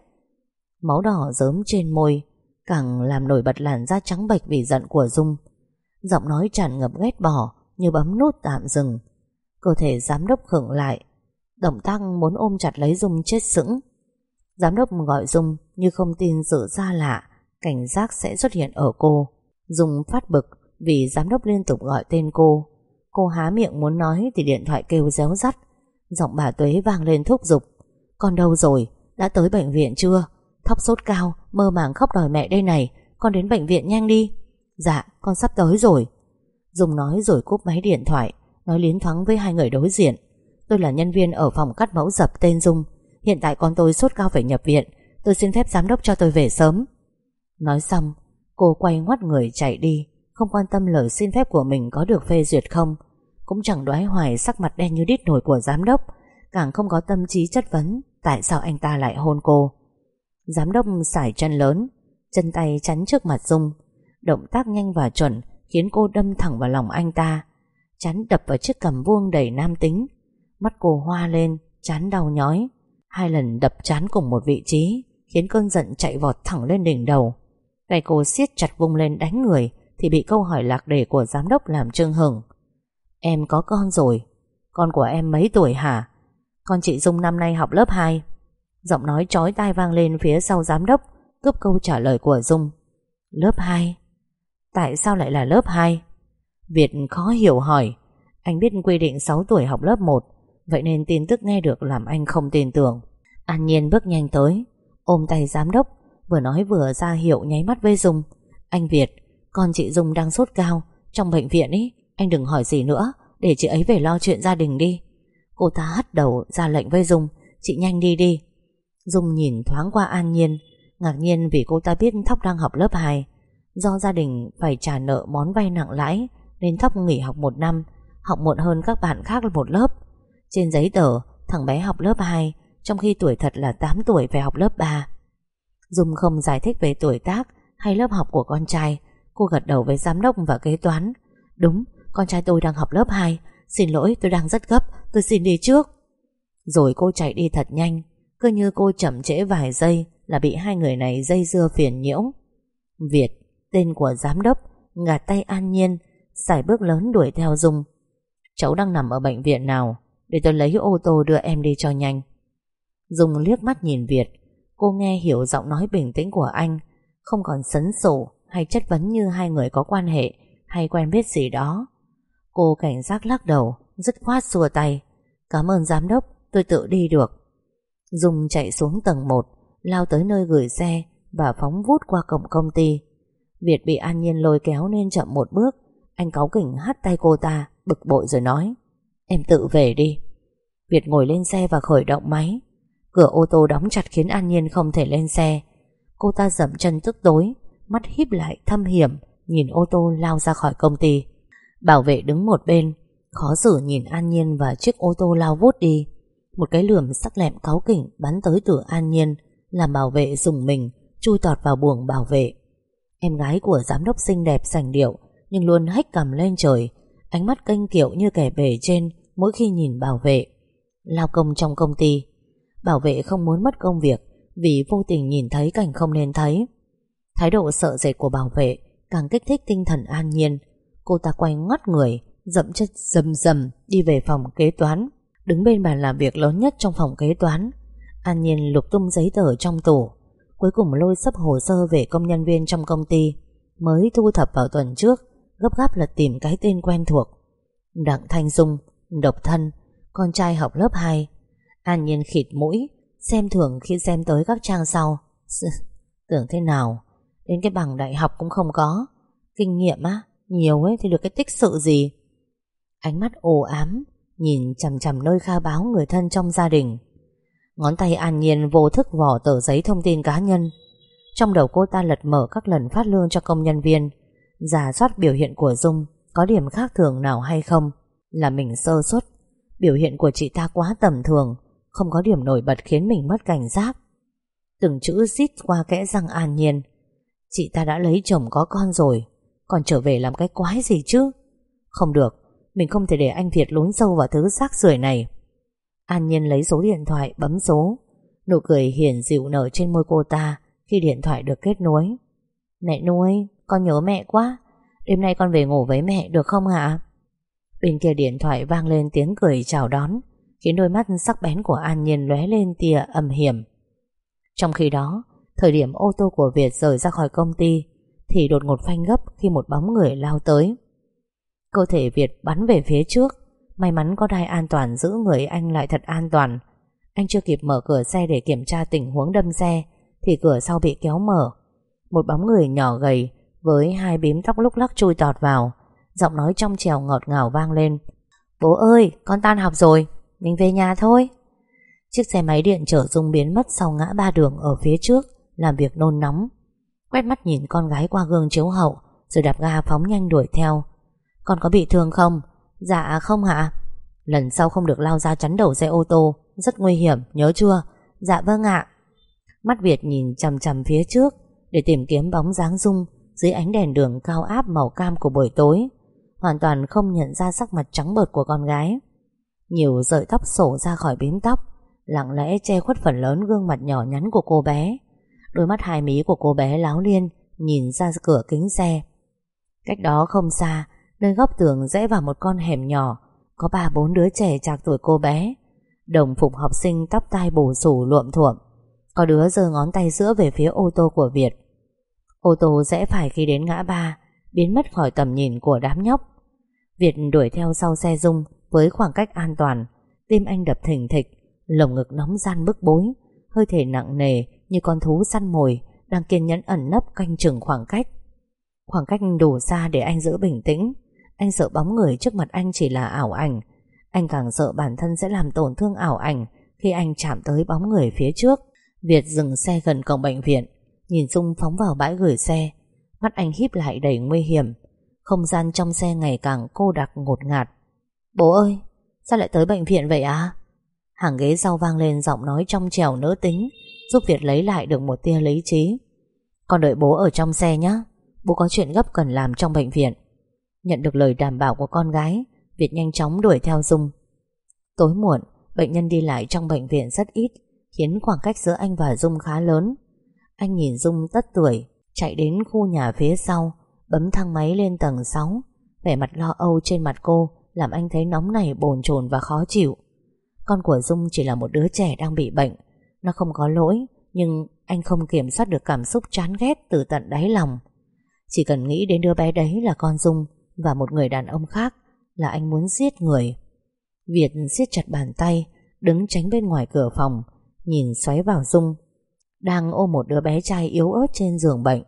Máu đỏ dớm trên môi, Càng làm nổi bật làn da trắng bệch vì giận của Dung. Giọng nói tràn ngập ghét bỏ như bấm nút tạm dừng. Cơ thể giám đốc khựng lại Động tác muốn ôm chặt lấy Dung chết sững. Giám đốc gọi Dung Như không tin sự xa lạ Cảnh giác sẽ xuất hiện ở cô. Dung phát bực Vì giám đốc liên tục gọi tên cô. Cô há miệng muốn nói Thì điện thoại kêu réo rắt. Giọng bà Tuế vang lên thúc giục. Con đâu rồi, đã tới bệnh viện chưa? Thóc sốt cao, mơ màng khóc đòi mẹ đây này. Con đến bệnh viện nhanh đi. Dạ, con sắp tới rồi. Dung nói rồi cúp máy điện thoại, Nói liến thoáng với hai người đối diện. Tôi là nhân viên ở phòng cắt mẫu dập tên Dung. Hiện tại con tôi sốt cao phải nhập viện, Tôi xin phép giám đốc cho tôi về sớm. Nói xong, Cô quay ngoắt người chạy đi, Không quan tâm lời xin phép của mình có được phê duyệt không. Cũng chẳng đoái hoài sắc mặt đen như đít nổi của giám đốc, Càng không có tâm trí chất vấn, Tại sao anh ta lại hôn cô. Giám đốc sải chân lớn, Chân tay chắn trước mặt Dung, Động tác nhanh và chuẩn Khiến cô đâm thẳng vào lòng anh ta. Chán đập vào chiếc cầm vuông đầy nam tính. Mắt cô hoa lên, Chán đau nhói. Hai lần đập chán cùng một vị trí, Khiến cơn giận chạy vọt thẳng lên đỉnh đầu. Tay cô siết chặt vung lên đánh người, Thì bị câu hỏi lạc đề của giám đốc làm trương hừng Em có con rồi. Con của em mấy tuổi hả? Con chị Dung năm nay học lớp 2 Giọng nói chói tai vang lên phía sau giám đốc, Cướp câu trả lời của Dung. Lớp 2 Tại sao lại là lớp 2 Việt khó hiểu hỏi. Anh biết quy định 6 tuổi học lớp 1 Vậy nên tin tức nghe được làm anh không tin tưởng. An Nhiên bước nhanh tới, Ôm tay giám đốc, Vừa nói vừa ra hiệu nháy mắt với Dung. Anh Việt, Con chị Dung đang sốt cao, Trong bệnh viện ý, Anh đừng hỏi gì nữa, Để chị ấy về lo chuyện gia đình đi. Cô ta hất đầu ra lệnh với Dung, Chị nhanh đi đi. Dung nhìn thoáng qua An Nhiên, Ngạc nhiên vì cô ta biết Thóc đang học lớp 2 Do gia đình phải trả nợ món vay nặng lãi Nên Thóc nghỉ học một năm Học muộn hơn các bạn khác một lớp. Trên giấy tờ Thằng bé học lớp 2 Trong khi tuổi thật là 8 tuổi phải học lớp 3 Dung không giải thích về tuổi tác Hay lớp học của con trai. Cô gật đầu với giám đốc và kế toán. Đúng, con trai tôi đang học lớp 2 Xin lỗi tôi đang rất gấp. Tôi xin đi trước. Rồi cô chạy đi thật nhanh. Cứ như cô chậm trễ vài giây Là bị hai người này dây dưa phiền nhiễu. Việt Tên của giám đốc Ngạt tay an nhiên, Xài bước lớn đuổi theo Dung. Cháu đang nằm ở bệnh viện nào? Để tôi lấy ô tô đưa em đi cho nhanh. Dung liếc mắt nhìn Việt. Cô nghe hiểu giọng nói bình tĩnh của anh, Không còn sấn sổ Hay chất vấn như hai người có quan hệ Hay quen biết gì đó. Cô cảnh giác lắc đầu, Dứt khoát xua tay. Cảm ơn giám đốc, tôi tự đi được. Dung chạy xuống tầng 1 Lao tới nơi gửi xe Và phóng vút qua cổng công ty. Việt bị An Nhiên lôi kéo nên chậm một bước. Anh cáu kỉnh hắt tay cô ta, Bực bội rồi nói, Em tự về đi. Việt ngồi lên xe và khởi động máy. Cửa ô tô đóng chặt khiến An Nhiên không thể lên xe. Cô ta dậm chân tức tối, Mắt híp lại thâm hiểm, Nhìn ô tô lao ra khỏi công ty. Bảo vệ đứng một bên, Khó xử nhìn An Nhiên và chiếc ô tô lao vút đi. Một cái lườm sắc lẹm cáu kỉnh bắn tới từ an nhiên, Làm bảo vệ dùng mình, Chui tọt vào buồng bảo vệ. Em gái của giám đốc xinh đẹp sành điệu Nhưng luôn hách cầm lên trời Ánh mắt kênh kiệu như kẻ bể trên Mỗi khi nhìn bảo vệ Lao công trong công ty Bảo vệ không muốn mất công việc Vì vô tình nhìn thấy cảnh không nên thấy Thái độ sợ dệt của bảo vệ càng kích thích tinh thần an nhiên. Cô ta quay ngoắt người, dậm chất dầm dầm đi về phòng kế toán. Đứng bên bàn làm việc lớn nhất trong phòng kế toán. An nhiên lục tung giấy tờ trong tủ. Cuối cùng lôi sắp hồ sơ về công nhân viên trong công ty. Mới thu thập vào tuần trước, gấp gáp là tìm cái tên quen thuộc. Đặng Thanh Dung, độc thân, con trai học lớp 2. An nhiên khịt mũi, xem thường khi xem tới các trang sau. Tưởng thế nào, đến cái bằng đại học cũng không có. Kinh nghiệm á, nhiều ấy thì được cái tích sự gì. Ánh mắt ồ ám, nhìn chằm chằm nơi kha báo người thân trong gia đình. Ngón tay an nhiên vô thức vỏ tờ giấy thông tin cá nhân. Trong đầu cô ta lật mở các lần phát lương cho công nhân viên, giả soát biểu hiện của Dung có điểm khác thường nào hay không, là mình sơ suất. Biểu hiện của chị ta quá tầm thường, không có điểm nổi bật khiến mình mất cảnh giác. Từng chữ xít qua kẽ răng an nhiên. Chị ta đã lấy chồng có con rồi, còn trở về làm cái quái gì chứ? Không được, mình không thể để anh Việt lún sâu vào thứ xác rưởi này. An Nhiên lấy số điện thoại bấm số. Nụ cười hiền dịu nở trên môi cô ta khi điện thoại được kết nối. Mẹ nuôi, con nhớ mẹ quá. Đêm nay con về ngủ với mẹ được không hả? Bên kia điện thoại vang lên tiếng cười chào đón, khiến đôi mắt sắc bén của An Nhiên lóe lên tia âm hiểm. Trong khi đó, thời điểm ô tô của Việt rời ra khỏi công ty, thì đột ngột phanh gấp khi một bóng người lao tới. Cơ thể Việt bắn về phía trước, may mắn có đai an toàn giữ người anh lại thật an toàn. Anh chưa kịp mở cửa xe để kiểm tra tình huống đâm xe, thì cửa sau bị kéo mở. Một bóng người nhỏ gầy với hai bím tóc lúc lắc chui tọt vào, giọng nói trong trèo ngọt ngào vang lên. Bố ơi, con tan học rồi, mình về nhà thôi. Chiếc xe máy điện chở Dung biến mất sau ngã ba đường ở phía trước, làm việc nôn nóng. Quét mắt nhìn con gái qua gương chiếu hậu, rồi đạp ga phóng nhanh đuổi theo. Con có bị thương không? Dạ không hả? Lần sau không được lao ra chắn đầu xe ô tô, rất nguy hiểm, nhớ chưa? Dạ vâng ạ. Mắt Việt nhìn chằm chằm phía trước để tìm kiếm bóng dáng Dung dưới ánh đèn đường cao áp màu cam của buổi tối, hoàn toàn không nhận ra sắc mặt trắng bợt của con gái. Nhiều sợi tóc sổ ra khỏi bím tóc, lặng lẽ che khuất phần lớn gương mặt nhỏ nhắn của cô bé. Đôi mắt hai mí của cô bé láo liên, nhìn ra cửa kính xe. Cách đó không xa, nơi góc tường rẽ vào một con hẻm nhỏ, có ba bốn đứa trẻ chạc tuổi cô bé. Đồng phục học sinh tóc tai bù xù luộm thuộm. Có đứa giơ ngón tay giữa về phía ô tô của Việt. Ô tô rẽ phải khi đến ngã ba, biến mất khỏi tầm nhìn của đám nhóc. Việt đuổi theo sau xe Dung với khoảng cách an toàn, tim anh đập thình thịch, lồng ngực nóng gian bức bối, hơi thể nặng nề như con thú săn mồi đang kiên nhẫn ẩn nấp canh chừng khoảng cách. Khoảng cách đủ xa để anh giữ bình tĩnh. Anh sợ bóng người trước mặt anh chỉ là ảo ảnh. Anh càng sợ bản thân sẽ làm tổn thương ảo ảnh khi anh chạm tới bóng người phía trước. Việt dừng xe gần cổng bệnh viện, nhìn Dung phóng vào bãi gửi xe. Mắt anh híp lại đầy nguy hiểm. Không gian trong xe ngày càng cô đặc ngột ngạt. Bố ơi, sao lại tới bệnh viện vậy à? Hàng ghế sau vang lên giọng nói trong trèo nỡ tính, giúp Việt lấy lại được một tia lý trí. Con đợi bố ở trong xe nhé, bố có chuyện gấp cần làm trong bệnh viện. Nhận được lời đảm bảo của con gái, Việt nhanh chóng đuổi theo Dung. Tối muộn, bệnh nhân đi lại trong bệnh viện rất ít, khiến khoảng cách giữa anh và Dung khá lớn. Anh nhìn Dung tất tuổi, chạy đến khu nhà phía sau, bấm thang máy lên tầng 6. Vẻ mặt lo âu trên mặt cô làm anh thấy nóng này bồn chồn và khó chịu. Con của Dung chỉ là một đứa trẻ đang bị bệnh, nó không có lỗi, nhưng anh không kiểm soát được cảm xúc chán ghét từ tận đáy lòng. Chỉ cần nghĩ đến đứa bé đấy là con Dung và một người đàn ông khác là anh muốn giết người. Việt siết chặt bàn tay, đứng tránh bên ngoài cửa phòng, nhìn xoáy vào Dung. Đang ôm một đứa bé trai yếu ớt trên giường bệnh.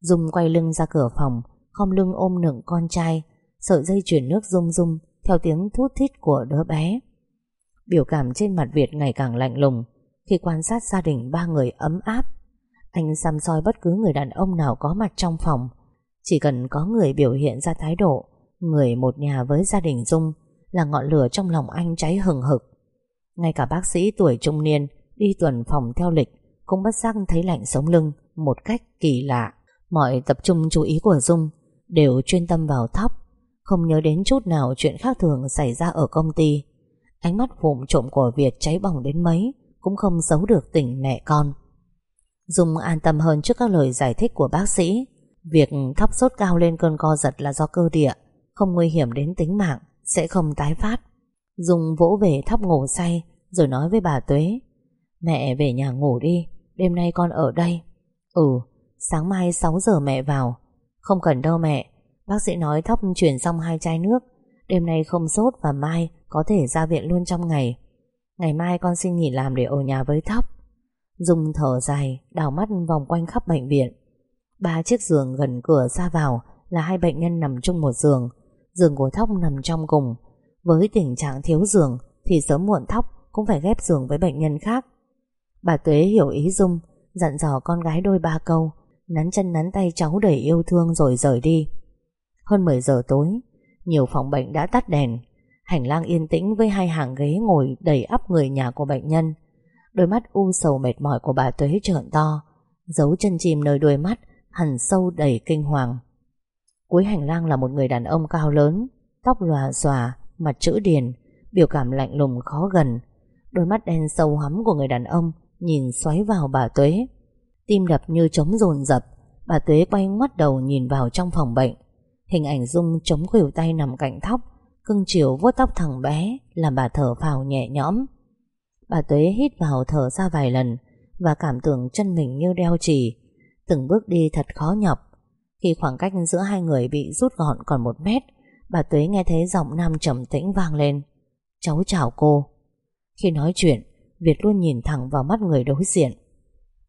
Dung quay lưng ra cửa phòng, không lưng ôm nựng con trai, sợi dây chuyển nước rung rung theo tiếng thút thít của đứa bé. Biểu cảm trên mặt Việt ngày càng lạnh lùng khi quan sát gia đình ba người ấm áp. Anh xăm soi bất cứ người đàn ông nào có mặt trong phòng. Chỉ cần có người biểu hiện ra thái độ, người một nhà với gia đình Dung là ngọn lửa trong lòng anh cháy hừng hực. Ngay cả bác sĩ tuổi trung niên đi tuần phòng theo lịch cũng bất giác thấy lạnh sống lưng một cách kỳ lạ. Mọi tập trung chú ý của Dung đều chuyên tâm vào thóc, không nhớ đến chút nào chuyện khác thường xảy ra ở công ty. Ánh mắt vụm trộm của Việt cháy bỏng đến mấy cũng không giấu được tình mẹ con. Dung an tâm hơn trước các lời giải thích của bác sĩ Việc thóc sốt cao lên cơn co giật là do cơ địa, Không nguy hiểm đến tính mạng, Sẽ không tái phát. Dung vỗ về thóc ngủ say, Rồi nói với bà Tuế, Mẹ về nhà ngủ đi, Đêm nay con ở đây. Ừ sáng mai 6 giờ mẹ vào. Không cần đâu mẹ, Bác sĩ nói thóc chuyển xong hai chai nước, Đêm nay không sốt và mai Có thể ra viện luôn trong ngày. Ngày mai con xin nghỉ làm để ở nhà với thóc. Dung thở dài Đào mắt vòng quanh khắp bệnh viện. Ba chiếc giường gần cửa ra vào Là hai bệnh nhân nằm chung một giường. Giường của Thóc nằm trong cùng. Với tình trạng thiếu giường Thì sớm muộn Thóc cũng phải ghép giường với bệnh nhân khác. Bà Tuế hiểu ý Dung, Dặn dò con gái đôi ba câu, Nắn chân nắn tay cháu đầy yêu thương rồi rời đi. Hơn 10 giờ tối, Nhiều phòng bệnh đã tắt đèn. Hành lang yên tĩnh với hai hàng ghế ngồi đầy ắp người nhà của bệnh nhân. Đôi mắt u sầu mệt mỏi của bà Tuế trợn to, Giấu chân chìm nơi đôi mắt Hằn sâu đầy kinh hoàng. Cuối hành lang là một người đàn ông cao lớn, Tóc lòa xòa, Mặt chữ điền, Biểu cảm lạnh lùng khó gần. Đôi mắt đen sâu hắm của người đàn ông Nhìn xoáy vào bà Tuế. Tim đập như trống dồn dập Bà Tuế quay ngoắt đầu nhìn vào trong phòng bệnh. Hình ảnh Dung chống khuỷu tay nằm cạnh thóc, Cưng chiều vuốt tóc thằng bé, Làm bà thở phào nhẹ nhõm. Bà Tuế hít vào thở ra vài lần Và cảm tưởng chân mình như đeo chì Từng bước đi thật khó nhọc. Khi khoảng cách giữa hai người bị rút gọn còn một mét, Bà Tuế nghe thấy giọng nam trầm tĩnh vang lên. Cháu chào cô. Khi nói chuyện, Việt luôn nhìn thẳng vào mắt người đối diện.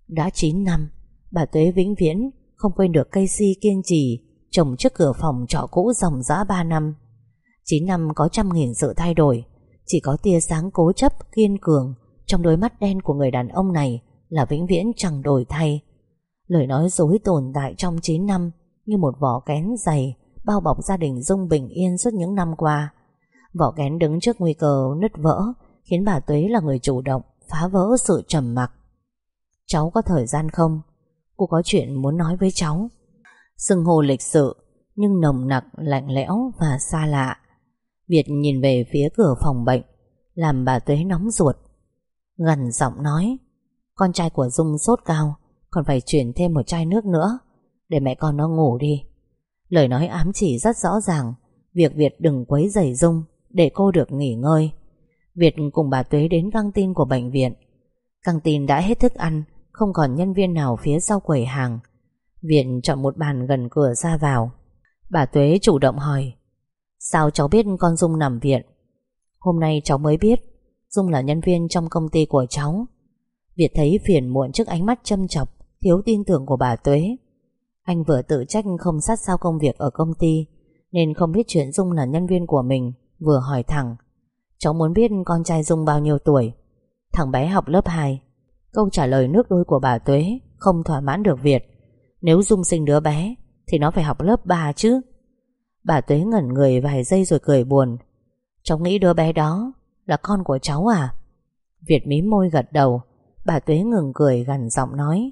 Đã 9 năm, Bà Tuế vĩnh viễn Không quên được cây si kiên trì, Trồng trước cửa phòng trọ cũ dòng dã 3 năm. 9 năm có trăm nghìn sự thay đổi, Chỉ có tia sáng cố chấp, kiên cường Trong đôi mắt đen của người đàn ông này Là vĩnh viễn chẳng đổi thay. Lời nói dối tồn tại trong 9 năm Như một vỏ kén dày Bao bọc gia đình Dung bình yên suốt những năm qua. Vỏ kén đứng trước nguy cơ nứt vỡ Khiến bà Tuế là người chủ động Phá vỡ sự trầm mặc. Cháu có thời gian không? Cô có chuyện muốn nói với cháu. Sưng hồ lịch sự Nhưng nồng nặc, lạnh lẽo và xa lạ. Việt nhìn về phía cửa phòng bệnh Làm bà Tuế nóng ruột. Gần giọng nói Con trai của Dung sốt cao còn phải chuyển thêm một chai nước nữa. Để mẹ con nó ngủ đi. Lời nói ám chỉ rất rõ ràng. Việc Việt đừng quấy rầy Dung Để cô được nghỉ ngơi. Việt cùng bà Tuế đến căng tin của bệnh viện. Căng tin đã hết thức ăn, Không còn nhân viên nào phía sau quầy hàng. Việt chọn một bàn gần cửa ra vào. Bà Tuế chủ động hỏi, Sao cháu biết con Dung nằm viện? Hôm nay cháu mới biết. Dung là nhân viên trong công ty của cháu. Việt thấy phiền muộn trước ánh mắt châm chọc. Thiếu tin tưởng của bà Tuế. Anh vừa tự trách không sát sao công việc ở công ty, Nên không biết chuyện Dung là nhân viên của mình, Vừa hỏi thẳng. Cháu muốn biết con trai Dung bao nhiêu tuổi? Thằng bé học lớp 2 Câu trả lời nước đôi của bà Tuế Không thỏa mãn được Việt. Nếu Dung sinh đứa bé, Thì nó phải học lớp 3 chứ. Bà Tuế ngẩn người vài giây rồi cười buồn. Cháu nghĩ đứa bé đó Là con của cháu à? Việt mím môi gật đầu. Bà Tuế ngừng cười gần giọng nói.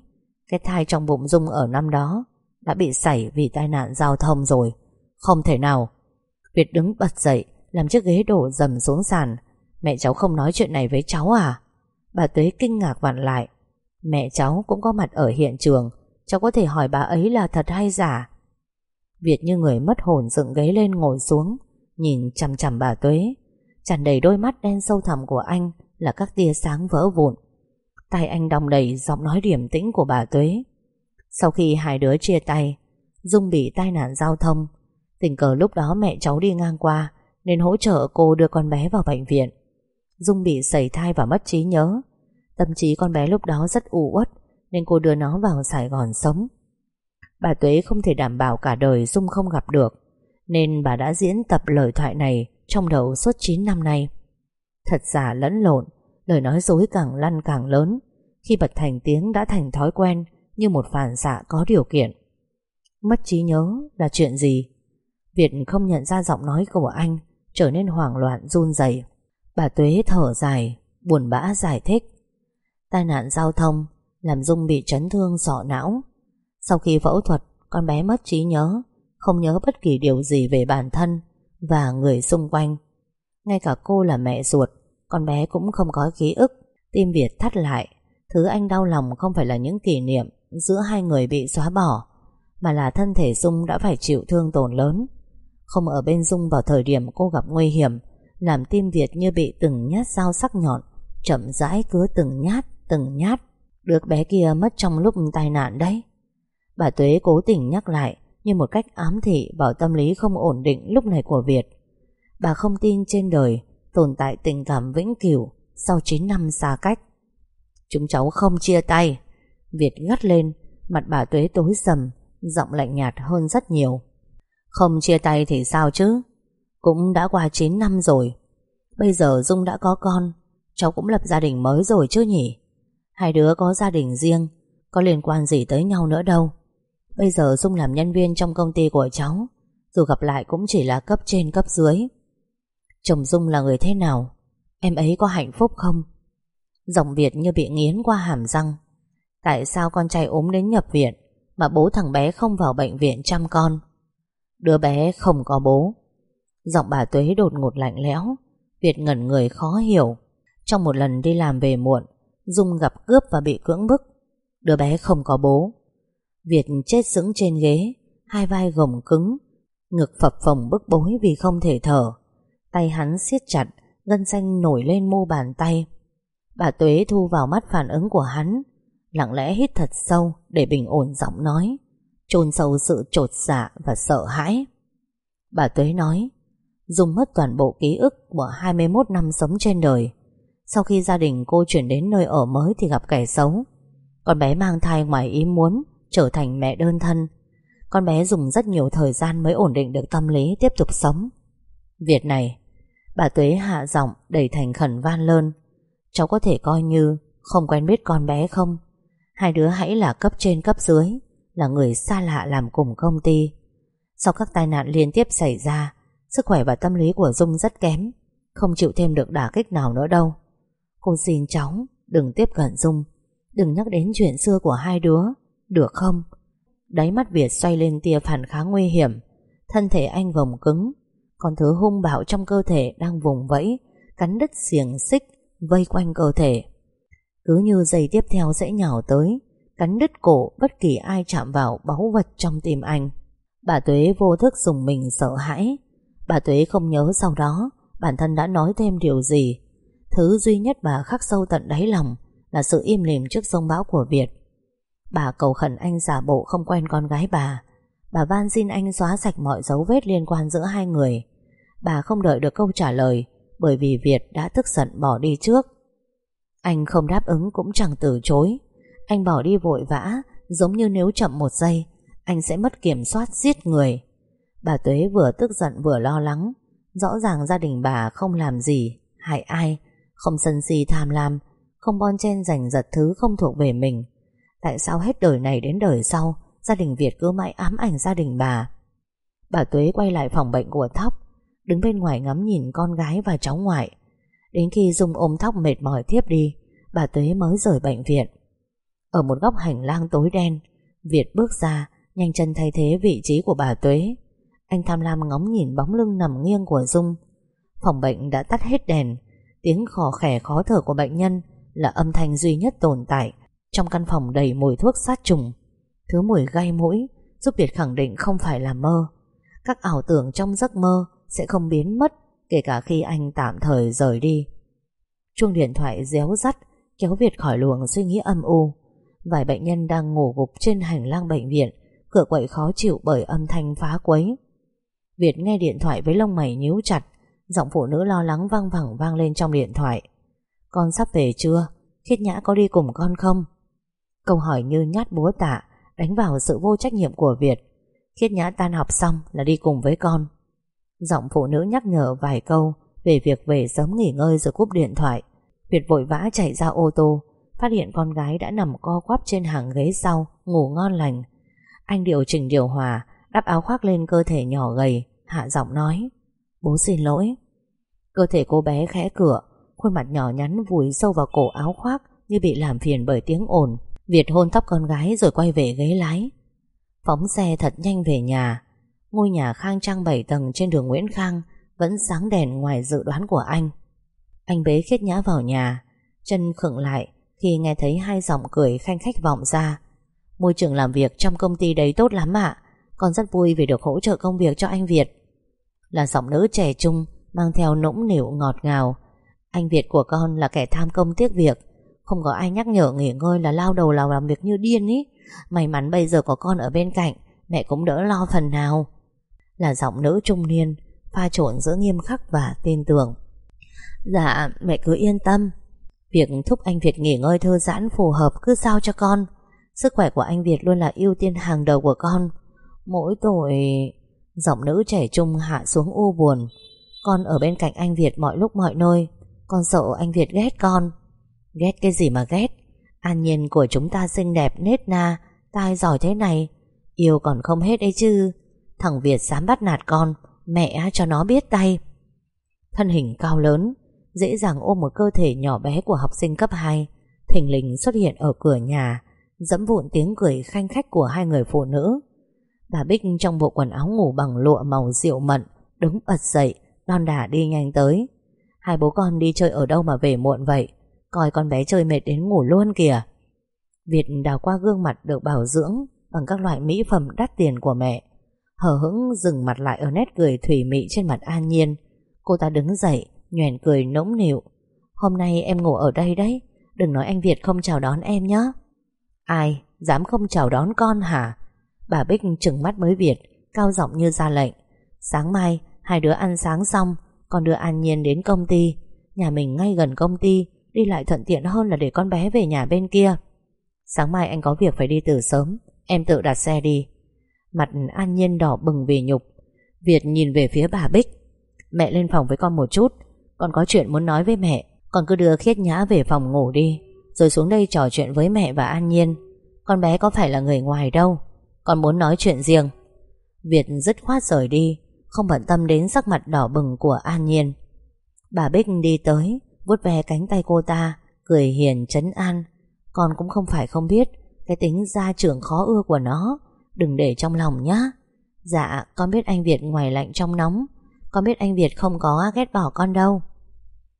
Cái thai trong bụng Dung ở năm đó Đã bị sảy vì tai nạn giao thông rồi. Không thể nào. Việt đứng bật dậy, Làm chiếc ghế đổ dầm xuống sàn. Mẹ cháu không nói chuyện này với cháu à? Bà Tuế kinh ngạc vặn lại. Mẹ cháu cũng có mặt ở hiện trường. Cháu có thể hỏi bà ấy là thật hay giả? Việt như người mất hồn dựng ghế lên ngồi xuống, Nhìn chằm chằm bà Tuế. Tràn đầy đôi mắt đen sâu thẳm của anh Là các tia sáng vỡ vụn. Tay anh đong đầy giọng nói điểm tĩnh của bà Tuế. Sau khi hai đứa chia tay, Dung bị tai nạn giao thông. Tình cờ lúc đó mẹ cháu đi ngang qua, Nên hỗ trợ cô đưa con bé vào bệnh viện. Dung bị sẩy thai và mất trí nhớ. Tâm trí con bé lúc đó rất u uất, Nên cô đưa nó vào Sài Gòn sống. Bà Tuế không thể đảm bảo cả đời Dung không gặp được, Nên bà đã diễn tập lời thoại này Trong đầu suốt 9 năm nay. Thật giả lẫn lộn, Lời nói dối càng lăn càng lớn. Khi bật thành tiếng đã thành thói quen Như một phản xạ có điều kiện Mất trí nhớ là chuyện gì Việt không nhận ra giọng nói của anh Trở nên hoảng loạn run rẩy. Bà Tuế thở dài Buồn bã giải thích Tai nạn giao thông Làm Dung bị chấn thương sọ não sau khi phẫu thuật, con bé mất trí nhớ, không nhớ bất kỳ điều gì về bản thân và người xung quanh. Ngay cả cô là mẹ ruột, con bé cũng không có ký ức. Tim Việt thắt lại, Thứ anh đau lòng không phải là những kỷ niệm giữa hai người bị xóa bỏ, mà là thân thể Dung đã phải chịu thương tổn lớn. Không ở bên Dung vào thời điểm cô gặp nguy hiểm, làm tim Việt như bị từng nhát dao sắc nhọn, chậm rãi cứ từng nhát, từng nhát. Đứa bé kia mất trong lúc tai nạn đấy. Bà Tuế cố tình nhắc lại như một cách ám thị vào tâm lý không ổn định lúc này của Việt. Bà không tin trên đời tồn tại tình cảm vĩnh cửu sau 9 năm xa cách. Chúng cháu không chia tay. Việt gắt lên, mặt bà Tuế tối sầm, giọng lạnh nhạt hơn rất nhiều. Không chia tay thì sao chứ? Cũng đã qua 9 năm rồi. Bây giờ Dung đã có con, cháu cũng lập gia đình mới rồi chứ nhỉ? Hai đứa có gia đình riêng, có liên quan gì tới nhau nữa đâu. Bây giờ Dung làm nhân viên trong công ty của cháu, dù gặp lại cũng chỉ là cấp trên cấp dưới. Chồng Dung là người thế nào? Em ấy có hạnh phúc không? Giọng Việt như bị nghiến qua hàm răng. Tại sao con trai ốm đến nhập viện mà bố thằng bé không vào bệnh viện chăm con? Đứa bé không có bố. Giọng bà Tuế đột ngột lạnh lẽo. Việt ngẩn người khó hiểu. Trong một lần đi làm về muộn, Dung gặp cướp và bị cưỡng bức. Đứa bé không có bố. Việt chết sững trên ghế, hai vai gồng cứng, ngực phập phồng bức bối vì không thể thở. Tay hắn siết chặt, gân xanh nổi lên mu bàn tay. Bà Tuế thu vào mắt phản ứng của hắn, lặng lẽ hít thật sâu để bình ổn giọng nói, chôn sâu sự trột dạ và sợ hãi. Bà Tuế nói, dùng mất toàn bộ ký ức của 21 năm sống trên đời. Sau khi gia đình cô chuyển đến nơi ở mới thì gặp kẻ xấu. Con bé mang thai ngoài ý muốn, trở thành mẹ đơn thân. Con bé dùng rất nhiều thời gian mới ổn định được tâm lý tiếp tục sống. Việc này, bà Tuế hạ giọng đầy thành khẩn van lơn. Cháu có thể coi như không quen biết con bé không? Hai đứa hãy là cấp trên cấp dưới, là người xa lạ làm cùng công ty. Sau các tai nạn liên tiếp xảy ra, sức khỏe và tâm lý của Dung rất kém, không chịu thêm được đả kích nào nữa đâu. Cô xin cháu, đừng tiếp cận Dung, đừng nhắc đến chuyện xưa của hai đứa, được không? Đáy mắt Việt xoay lên tia phản kháng nguy hiểm, thân thể anh gồng cứng, còn thứ hung bạo trong cơ thể đang vùng vẫy, cắn đứt xiềng xích, vây quanh cơ thể. Cứ như giây tiếp theo sẽ nhào tới, cắn đứt cổ bất kỳ ai chạm vào báu vật trong tim anh. Bà Tuế vô thức dùng mình sợ hãi. Bà Tuế không nhớ sau đó bản thân đã nói thêm điều gì. Thứ duy nhất bà khắc sâu tận đáy lòng là sự im lìm trước sông bão của Việt. Bà cầu khẩn anh giả bộ không quen con gái bà. Bà van xin anh xóa sạch mọi dấu vết liên quan giữa hai người. Bà không đợi được câu trả lời bởi vì Việt đã tức giận bỏ đi trước. Anh không đáp ứng cũng chẳng từ chối. Anh bỏ đi vội vã, giống như nếu chậm một giây, anh sẽ mất kiểm soát giết người. Bà Tuế vừa tức giận vừa lo lắng. Rõ ràng gia đình bà không làm gì, hại ai, không sân si tham lam, không bon chen giành giật thứ không thuộc về mình. Tại sao hết đời này đến đời sau, gia đình Việt cứ mãi ám ảnh gia đình bà? Bà Tuế quay lại phòng bệnh của Thóc, đứng bên ngoài ngắm nhìn con gái và cháu ngoại. Đến khi Dung ôm Thóc mệt mỏi thiếp đi, bà Tuế mới rời bệnh viện. Ở một góc hành lang tối đen, Việt bước ra, nhanh chân thay thế vị trí của bà Tuế. Anh tham lam ngóng nhìn bóng lưng nằm nghiêng của Dung. Phòng bệnh đã tắt hết đèn, tiếng khò khẻ khó thở của bệnh nhân là âm thanh duy nhất tồn tại trong căn phòng đầy mùi thuốc sát trùng. Thứ mùi gai mũi giúp Việt khẳng định không phải là mơ. Các ảo tưởng trong giấc mơ sẽ không biến mất kể cả khi anh tạm thời rời đi. Chuông điện thoại réo rắt kéo Việt khỏi luồng suy nghĩ âm u. Vài bệnh nhân đang ngủ gục trên hành lang bệnh viện, cửa quậy khó chịu bởi âm thanh phá quấy. Việt nghe điện thoại với lông mày nhíu chặt, giọng phụ nữ lo lắng vang vẳng vang lên trong điện thoại. Con sắp về chưa? Khiết Nhã có đi cùng con không? Câu hỏi như nhát búa tạ, đánh vào sự vô trách nhiệm của Việt. Khiết Nhã tan học xong là đi cùng với con. Giọng phụ nữ nhắc nhở vài câu về việc về sớm nghỉ ngơi rồi cúp điện thoại. Việt vội vã chạy ra ô tô, phát hiện con gái đã nằm co quắp trên hàng ghế sau, ngủ ngon lành. Anh điều chỉnh điều hòa, đắp áo khoác lên cơ thể nhỏ gầy, hạ giọng nói. Bố xin lỗi. Cơ thể cô bé khẽ cửa, khuôn mặt nhỏ nhắn vùi sâu vào cổ áo khoác như bị làm phiền bởi tiếng ồn. Việt hôn tóc con gái rồi quay về ghế lái. Phóng xe thật nhanh về nhà. Ngôi nhà khang trang 7 tầng trên đường Nguyễn Khang vẫn sáng đèn ngoài dự đoán của anh. Anh bế khiết nhã vào nhà, chân khựng lại Khi nghe thấy hai giọng cười khanh khách vọng ra. Môi trường làm việc trong công ty đấy tốt lắm ạ Con rất vui vì được hỗ trợ công việc cho anh Việt. Là giọng nữ trẻ trung Mang theo nũng nịu ngọt ngào. Anh Việt của con là kẻ tham công tiếc việc Không có ai nhắc nhở nghỉ ngơi là lao đầu lao làm việc như điên ý. May mắn bây giờ có con ở bên cạnh Mẹ cũng đỡ lo phần nào. Là giọng nữ trung niên, Pha trộn giữa nghiêm khắc và tin tưởng. Dạ mẹ cứ yên tâm. Việc thúc anh Việt nghỉ ngơi thư giãn phù hợp cứ sao cho con. Sức khỏe của anh Việt luôn là ưu tiên hàng đầu của con. Mỗi tội Giọng nữ trẻ trung hạ xuống u buồn. Con ở bên cạnh anh Việt mọi lúc mọi nơi. Con sợ anh Việt ghét con. Ghét cái gì mà ghét? An nhiên của chúng ta xinh đẹp, nết na, Tai giỏi thế này. Yêu còn không hết ấy chứ. Thằng Việt dám bắt nạt con, Mẹ cho nó biết tay. Thân hình cao lớn, Dễ dàng ôm một cơ thể nhỏ bé của học sinh cấp 2 Thình lình xuất hiện ở cửa nhà, Dẫm vụn tiếng cười khanh khách của hai người phụ nữ. Bà Bích trong bộ quần áo ngủ bằng lụa màu rượu mận, Đứng bật dậy, Đon đả đi nhanh tới. Hai bố con đi chơi ở đâu mà về muộn vậy? Coi con bé chơi mệt đến ngủ luôn kìa. Việt đào qua gương mặt được bảo dưỡng Bằng các loại mỹ phẩm đắt tiền của mẹ. Hờ hững dừng mặt lại ở nét cười thủy mị trên mặt an nhiên. Cô ta đứng dậy nhoẻn cười nũng nịu. Hôm nay em ngủ ở đây đấy, Đừng nói anh Việt không chào đón em nhé Ai, dám không chào đón con hả? Bà Bích trừng mắt mới Việt, Cao giọng như ra lệnh. Sáng mai, hai đứa ăn sáng xong, Con đưa An Nhiên đến công ty. Nhà mình ngay gần công ty, Đi lại thuận tiện hơn là để con bé về nhà bên kia. Sáng mai anh có việc phải đi từ sớm, Em tự đặt xe đi. Mặt An Nhiên đỏ bừng vì nhục. Việt nhìn về phía bà Bích. Mẹ lên phòng với con một chút. Con có chuyện muốn nói với mẹ. Con cứ đưa khiết nhã về phòng ngủ đi. Rồi xuống đây trò chuyện với mẹ và An Nhiên. Con bé có phải là người ngoài đâu. Con muốn nói chuyện riêng. Việt dứt khoát rời đi, Không bận tâm đến sắc mặt đỏ bừng của An Nhiên. Bà Bích đi tới, vuốt ve cánh tay cô ta, Cười hiền chấn an. Con cũng không phải không biết Cái tính gia trưởng khó ưa của nó. Đừng để trong lòng nhá. Dạ con biết anh Việt ngoài lạnh trong nóng. Con biết anh Việt không có ghét bỏ con đâu.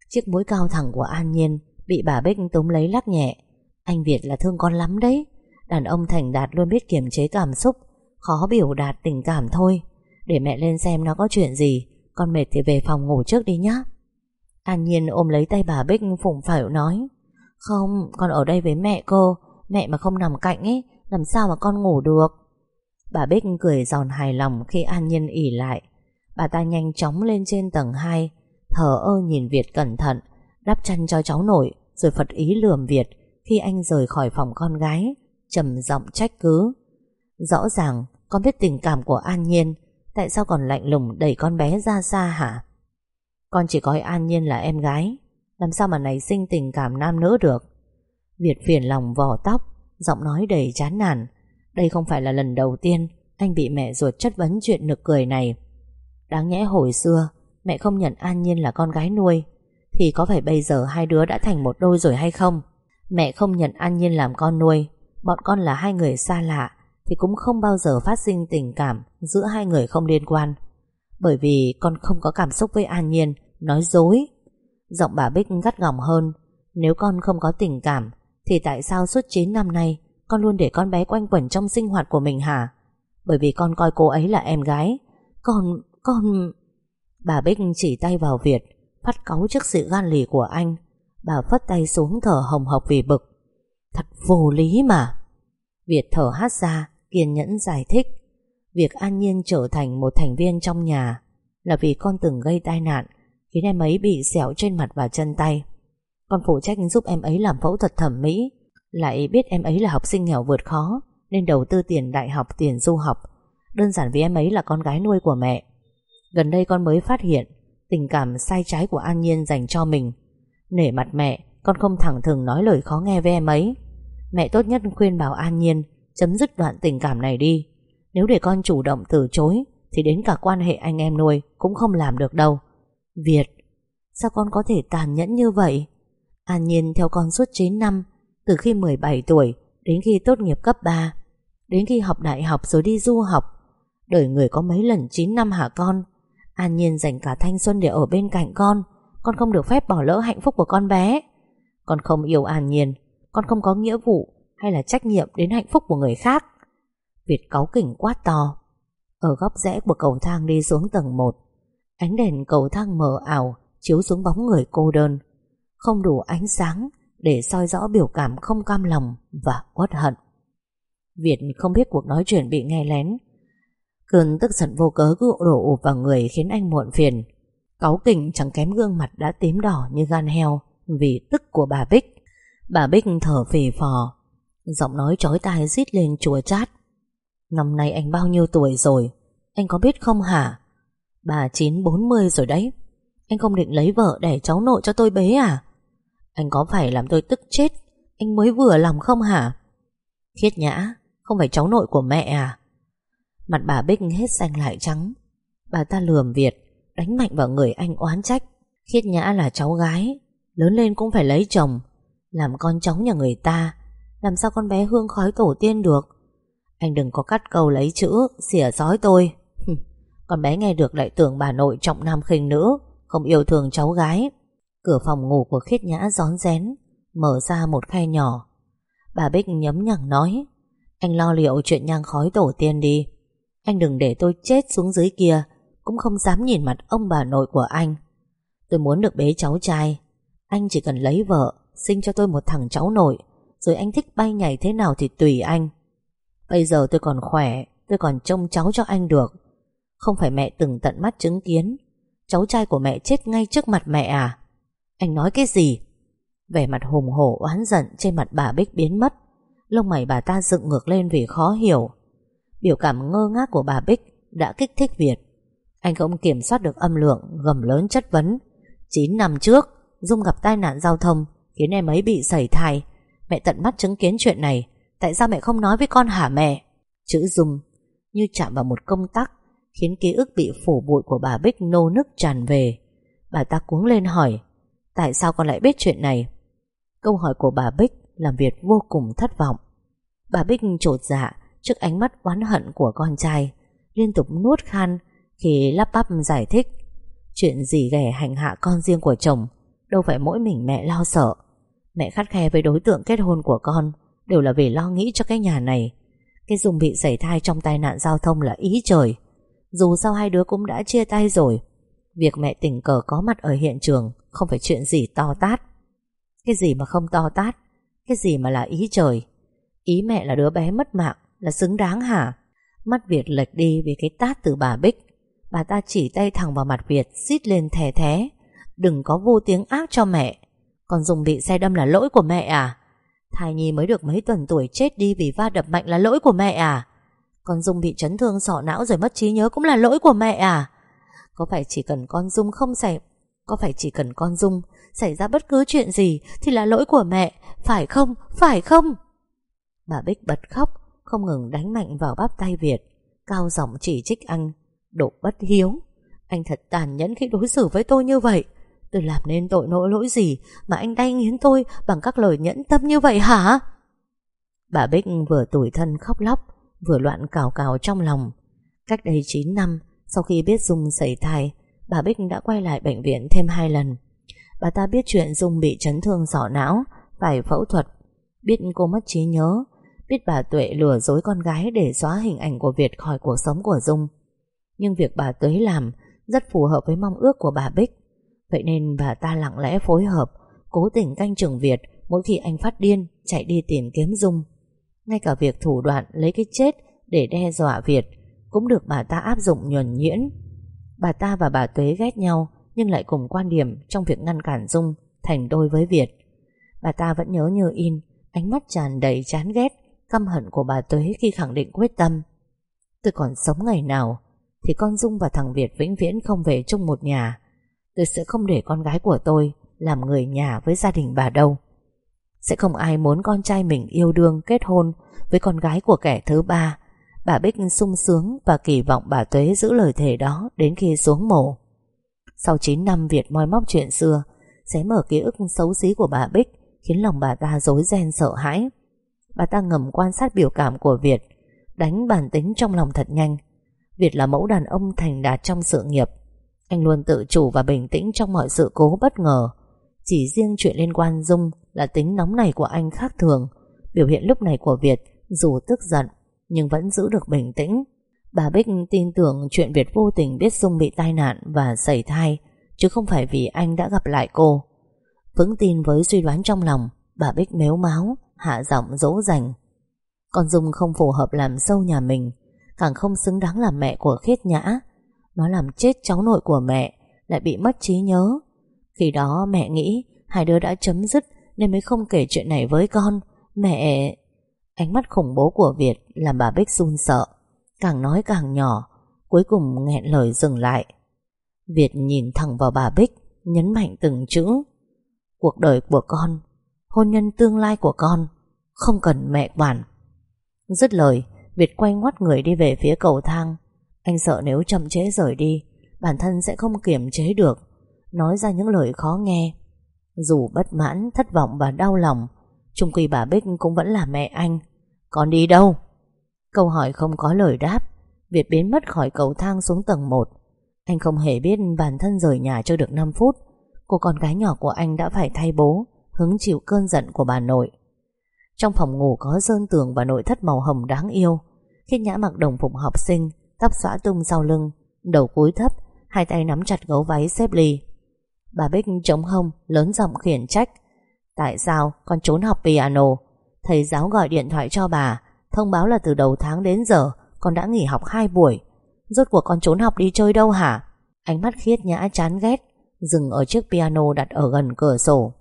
Chiếc mũi cao thẳng của An Nhiên Bị bà Bích túm lấy lắc nhẹ. Anh Việt là thương con lắm đấy. Đàn ông thành đạt luôn biết kiềm chế cảm xúc Khó biểu đạt tình cảm thôi. Để mẹ lên xem nó có chuyện gì Con mệt thì về phòng ngủ trước đi nhá. An Nhiên ôm lấy tay bà Bích phụng phẩu nói Không, con ở đây với mẹ cô. Mẹ mà không nằm cạnh ấy Làm sao mà con ngủ được? Bà Bích cười giòn hài lòng khi An Nhiên ỉ lại. Bà ta nhanh chóng lên trên tầng 2 Thở ơ nhìn Việt cẩn thận, Đắp chăn cho cháu nội, Rồi phật ý lườm Việt Khi anh rời khỏi phòng con gái, trầm giọng trách cứ. Rõ ràng, con biết tình cảm của An Nhiên, Tại sao còn lạnh lùng đẩy con bé ra xa hả? Con chỉ coi An Nhiên là em gái, Làm sao mà nảy sinh tình cảm nam nữ được? Việt phiền lòng vò tóc, Giọng nói đầy chán nản. Đây không phải là lần đầu tiên Anh bị mẹ ruột chất vấn chuyện nực cười này. Đáng nhẽ hồi xưa, Mẹ không nhận An Nhiên là con gái nuôi, Thì có phải bây giờ hai đứa đã thành một đôi rồi hay không? Mẹ không nhận An Nhiên làm con nuôi, Bọn con là hai người xa lạ, Thì cũng không bao giờ phát sinh tình cảm Giữa hai người không liên quan. Bởi vì con không có cảm xúc với An Nhiên, Nói dối. Giọng bà Bích gắt gỏng hơn, Nếu con không có tình cảm, Thì tại sao suốt 9 năm nay con luôn để con bé quanh quẩn trong sinh hoạt của mình hả? Bởi vì con coi cô ấy là em gái. Con, con Bà Bích chỉ tay vào Việt Phát cáu trước sự gan lì của anh. Bà phất tay xuống thở hồng hộc vì bực. Thật vô lý mà. Việt thở hát ra Kiên nhẫn giải thích. Việc An Nhiên trở thành một thành viên trong nhà Là vì con từng gây tai nạn Khiến em ấy bị sẹo trên mặt và chân tay. Con phụ trách giúp em ấy làm phẫu thuật thẩm mỹ. Lại biết em ấy là học sinh nghèo vượt khó, Nên đầu tư tiền đại học, tiền du học. Đơn giản vì em ấy là con gái nuôi của mẹ. Gần đây con mới phát hiện, Tình cảm sai trái của An Nhiên dành cho mình. Nể mặt mẹ, Con không thẳng thừng nói lời khó nghe với em ấy. Mẹ tốt nhất khuyên bảo An Nhiên, Chấm dứt đoạn tình cảm này đi. Nếu để con chủ động từ chối, Thì đến cả quan hệ anh em nuôi Cũng không làm được đâu. Việt, Sao con có thể tàn nhẫn như vậy? An Nhiên theo con suốt 9 năm từ khi 17 tuổi Đến khi tốt nghiệp cấp 3 Đến khi học đại học rồi đi du học, Đời người có mấy lần 9 năm hả con? An Nhiên dành cả thanh xuân để ở bên cạnh con Con không được phép bỏ lỡ hạnh phúc của con bé. Con không yêu An Nhiên, Con không có nghĩa vụ Hay là trách nhiệm đến hạnh phúc của người khác. Việt cáu kỉnh quát to, Ở góc rẽ của cầu thang đi xuống tầng 1 Ánh đèn cầu thang mờ ảo Chiếu xuống bóng người cô đơn. Không đủ ánh sáng để soi rõ biểu cảm không cam lòng Và uất hận Việt không biết cuộc nói chuyện bị nghe lén Cơn tức giận vô cớ cứ đổ ụp vào người khiến anh muộn phiền. Cáu kỉnh chẳng kém gương mặt đã tím đỏ như gan heo vì tức của bà Bích. Bà Bích thở phì phò, giọng nói chói tai rít lên chùa chát. Năm nay anh bao nhiêu tuổi rồi? Anh có biết không hả? Bà chín bốn mươi rồi đấy. Anh không định lấy vợ để cháu nội cho tôi bế à? Anh có phải làm tôi tức chết? Anh mới vừa lòng không hả? Khiết nhã, Không phải cháu nội của mẹ à? Mặt bà Bích hết xanh lại trắng. Bà ta lườm Việt, Đánh mạnh vào người anh oán trách. Khiết Nhã là cháu gái, Lớn lên cũng phải lấy chồng. Làm con cháu nhà người ta, Làm sao con bé hương khói tổ tiên được? Anh đừng có cắt câu lấy chữ, Xỉa sói tôi. Con bé nghe được lại tưởng bà nội trọng nam khinh nữ, Không yêu thương cháu gái. Cửa phòng ngủ của Khiết Nhã gión rén, Mở ra một khe nhỏ. Bà Bích nhấm nhẳng nói, Anh lo liệu chuyện nhang khói tổ tiên đi. Anh đừng để tôi chết xuống dưới kia, Cũng không dám nhìn mặt ông bà nội của anh. Tôi muốn được bế cháu trai. Anh chỉ cần lấy vợ, Sinh cho tôi một thằng cháu nội, Rồi anh thích bay nhảy thế nào thì tùy anh. Bây giờ tôi còn khỏe, Tôi còn trông cháu cho anh được. Không phải mẹ từng tận mắt chứng kiến, Cháu trai của mẹ chết ngay trước mặt mẹ à? Anh nói cái gì Vẻ mặt hùng hổ oán giận Trên mặt bà Bích biến mất Lông mày bà ta dựng ngược lên vì khó hiểu Biểu cảm ngơ ngác của bà Bích đã kích thích Việt. Anh không kiểm soát được âm lượng, gầm lớn chất vấn. 9 năm trước, Dung gặp tai nạn giao thông, khiến em ấy bị sẩy thai. Mẹ tận mắt chứng kiến chuyện này, tại sao mẹ không nói với con hả mẹ? Chữ Dung như chạm vào một công tắc, khiến ký ức bị phủ bụi của bà Bích nô nức tràn về. Bà ta cuống lên hỏi, tại sao con lại biết chuyện này? Câu hỏi của bà Bích làm Việt vô cùng thất vọng. Bà Bích trột dạ trước ánh mắt oán hận của con trai, liên tục nuốt khan khi lắp bắp giải thích. Chuyện gì ghẻ hành hạ con riêng của chồng, đâu phải mỗi mình mẹ lo sợ. Mẹ khắt khe với đối tượng kết hôn của con, đều là vì lo nghĩ cho cái nhà này. Cái dùng bị xảy thai trong tai nạn giao thông là ý trời. Dù sao hai đứa cũng đã chia tay rồi. Việc mẹ tình cờ có mặt ở hiện trường không phải chuyện gì to tát. Cái gì mà không to tát, cái gì mà là ý trời. Ý mẹ là đứa bé mất mạng là xứng đáng hả? Mắt Việt lệch đi vì cái tát từ bà Bích. Bà ta chỉ tay thẳng vào mặt Việt, xít lên thè thé. Đừng có vô tiếng ác cho mẹ. Còn dùng bị xe đâm là lỗi của mẹ à? Thai nhi mới được mấy tuần tuổi chết đi vì va đập mạnh là lỗi của mẹ à? Con Dung bị chấn thương sọ não rồi mất trí nhớ cũng là lỗi của mẹ à? Có phải chỉ cần con Dung không xảy... Có phải chỉ cần con Dung xảy ra bất cứ chuyện gì thì là lỗi của mẹ, phải không? Phải không? Bà Bích bật khóc, không ngừng đánh mạnh vào bắp tay Việt, cao giọng chỉ trích anh, độ bất hiếu. Anh thật tàn nhẫn khi đối xử với tôi như vậy. Tôi làm nên tội lỗi lỗi gì mà anh đay nghiến tôi bằng các lời nhẫn tâm như vậy hả? Bà Bích vừa tủi thân khóc lóc, vừa loạn cào cào trong lòng. Cách đây 9 năm, sau khi biết Dung xảy thai, bà Bích đã quay lại bệnh viện thêm hai lần. Bà ta biết chuyện Dung bị chấn thương sọ não, phải phẫu thuật, biết cô mất trí nhớ, Biết bà Tuệ lừa dối con gái để xóa hình ảnh của Việt khỏi cuộc sống của Dung. Nhưng việc bà Tuế làm rất phù hợp với mong ước của bà Bích. Vậy nên bà ta lặng lẽ phối hợp, cố tình canh chừng Việt mỗi khi anh phát điên chạy đi tìm kiếm Dung. Ngay cả việc thủ đoạn lấy cái chết để đe dọa Việt cũng được bà ta áp dụng nhuần nhuyễn. Bà ta và bà Tuế ghét nhau nhưng lại cùng quan điểm trong việc ngăn cản Dung thành đôi với Việt. Bà ta vẫn nhớ như in, ánh mắt tràn đầy chán ghét căm hận của bà Tuế khi khẳng định quyết tâm. Tôi còn sống ngày nào thì con Dung và thằng Việt vĩnh viễn không về chung một nhà. Tôi sẽ không để con gái của tôi làm người nhà với gia đình bà đâu. Sẽ không ai muốn con trai mình yêu đương kết hôn với con gái của kẻ thứ ba. Bà Bích sung sướng và kỳ vọng bà Tuế giữ lời thề đó đến khi xuống mổ. Sau 9 năm Việt moi móc chuyện xưa, sẽ mở ký ức xấu xí của bà Bích khiến lòng bà ta dối ren sợ hãi. Bà ta ngầm quan sát biểu cảm của Việt Đánh bản tính trong lòng thật nhanh Việt là mẫu đàn ông thành đạt trong sự nghiệp Anh luôn tự chủ và bình tĩnh trong mọi sự cố bất ngờ Chỉ riêng chuyện liên quan Dung Là tính nóng này của anh khác thường Biểu hiện lúc này của Việt Dù tức giận nhưng vẫn giữ được bình tĩnh. Bà Bích tin tưởng chuyện Việt vô tình biết Dung bị tai nạn và sẩy thai, Chứ không phải vì anh đã gặp lại cô. Vững tin với suy đoán trong lòng, Bà Bích méo máu Hạ giọng dỗ dành. Con Dung không phù hợp làm sâu nhà mình, Càng không xứng đáng làm mẹ của khiết nhã. Nó làm chết cháu nội của mẹ, Lại bị mất trí nhớ. Khi đó mẹ nghĩ Hai đứa đã chấm dứt Nên mới không kể chuyện này với con. Mẹ... Ánh mắt khủng bố của Việt Làm bà Bích run sợ. Càng nói càng nhỏ Cuối cùng nghẹn lời dừng lại. Việt nhìn thẳng vào bà Bích Nhấn mạnh từng chữ. Cuộc đời của con Hôn nhân tương lai của con Không cần mẹ quản. Dứt lời Việt quay ngoắt người đi về phía cầu thang. Anh sợ nếu chậm chế rời đi Bản thân sẽ không kiềm chế được. Nói ra những lời khó nghe. Dù bất mãn, thất vọng và đau lòng Trung quy bà Bích cũng vẫn là mẹ anh. Con đi đâu? Câu hỏi không có lời đáp, Việt biến mất khỏi cầu thang xuống tầng 1 Anh không hề biết bản thân rời nhà chưa được 5 phút. Cô con gái nhỏ của anh đã phải thay bố, Hứng chịu cơn giận của bà nội. Trong phòng ngủ có sơn tường và nội thất màu hồng đáng yêu. Khiết nhã mặc đồng phục học sinh, Tóc xõa tung sau lưng, Đầu cúi thấp, Hai tay nắm chặt gấu váy xếp ly Bà Bích chống hông, Lớn giọng khiển trách. Tại sao con trốn học piano? Thầy giáo gọi điện thoại cho bà, Thông báo là từ đầu tháng đến giờ, Con đã nghỉ học 2 buổi. Rốt cuộc con trốn học đi chơi đâu hả? Ánh mắt khiết nhã chán ghét, Dừng ở chiếc piano đặt ở gần cửa sổ.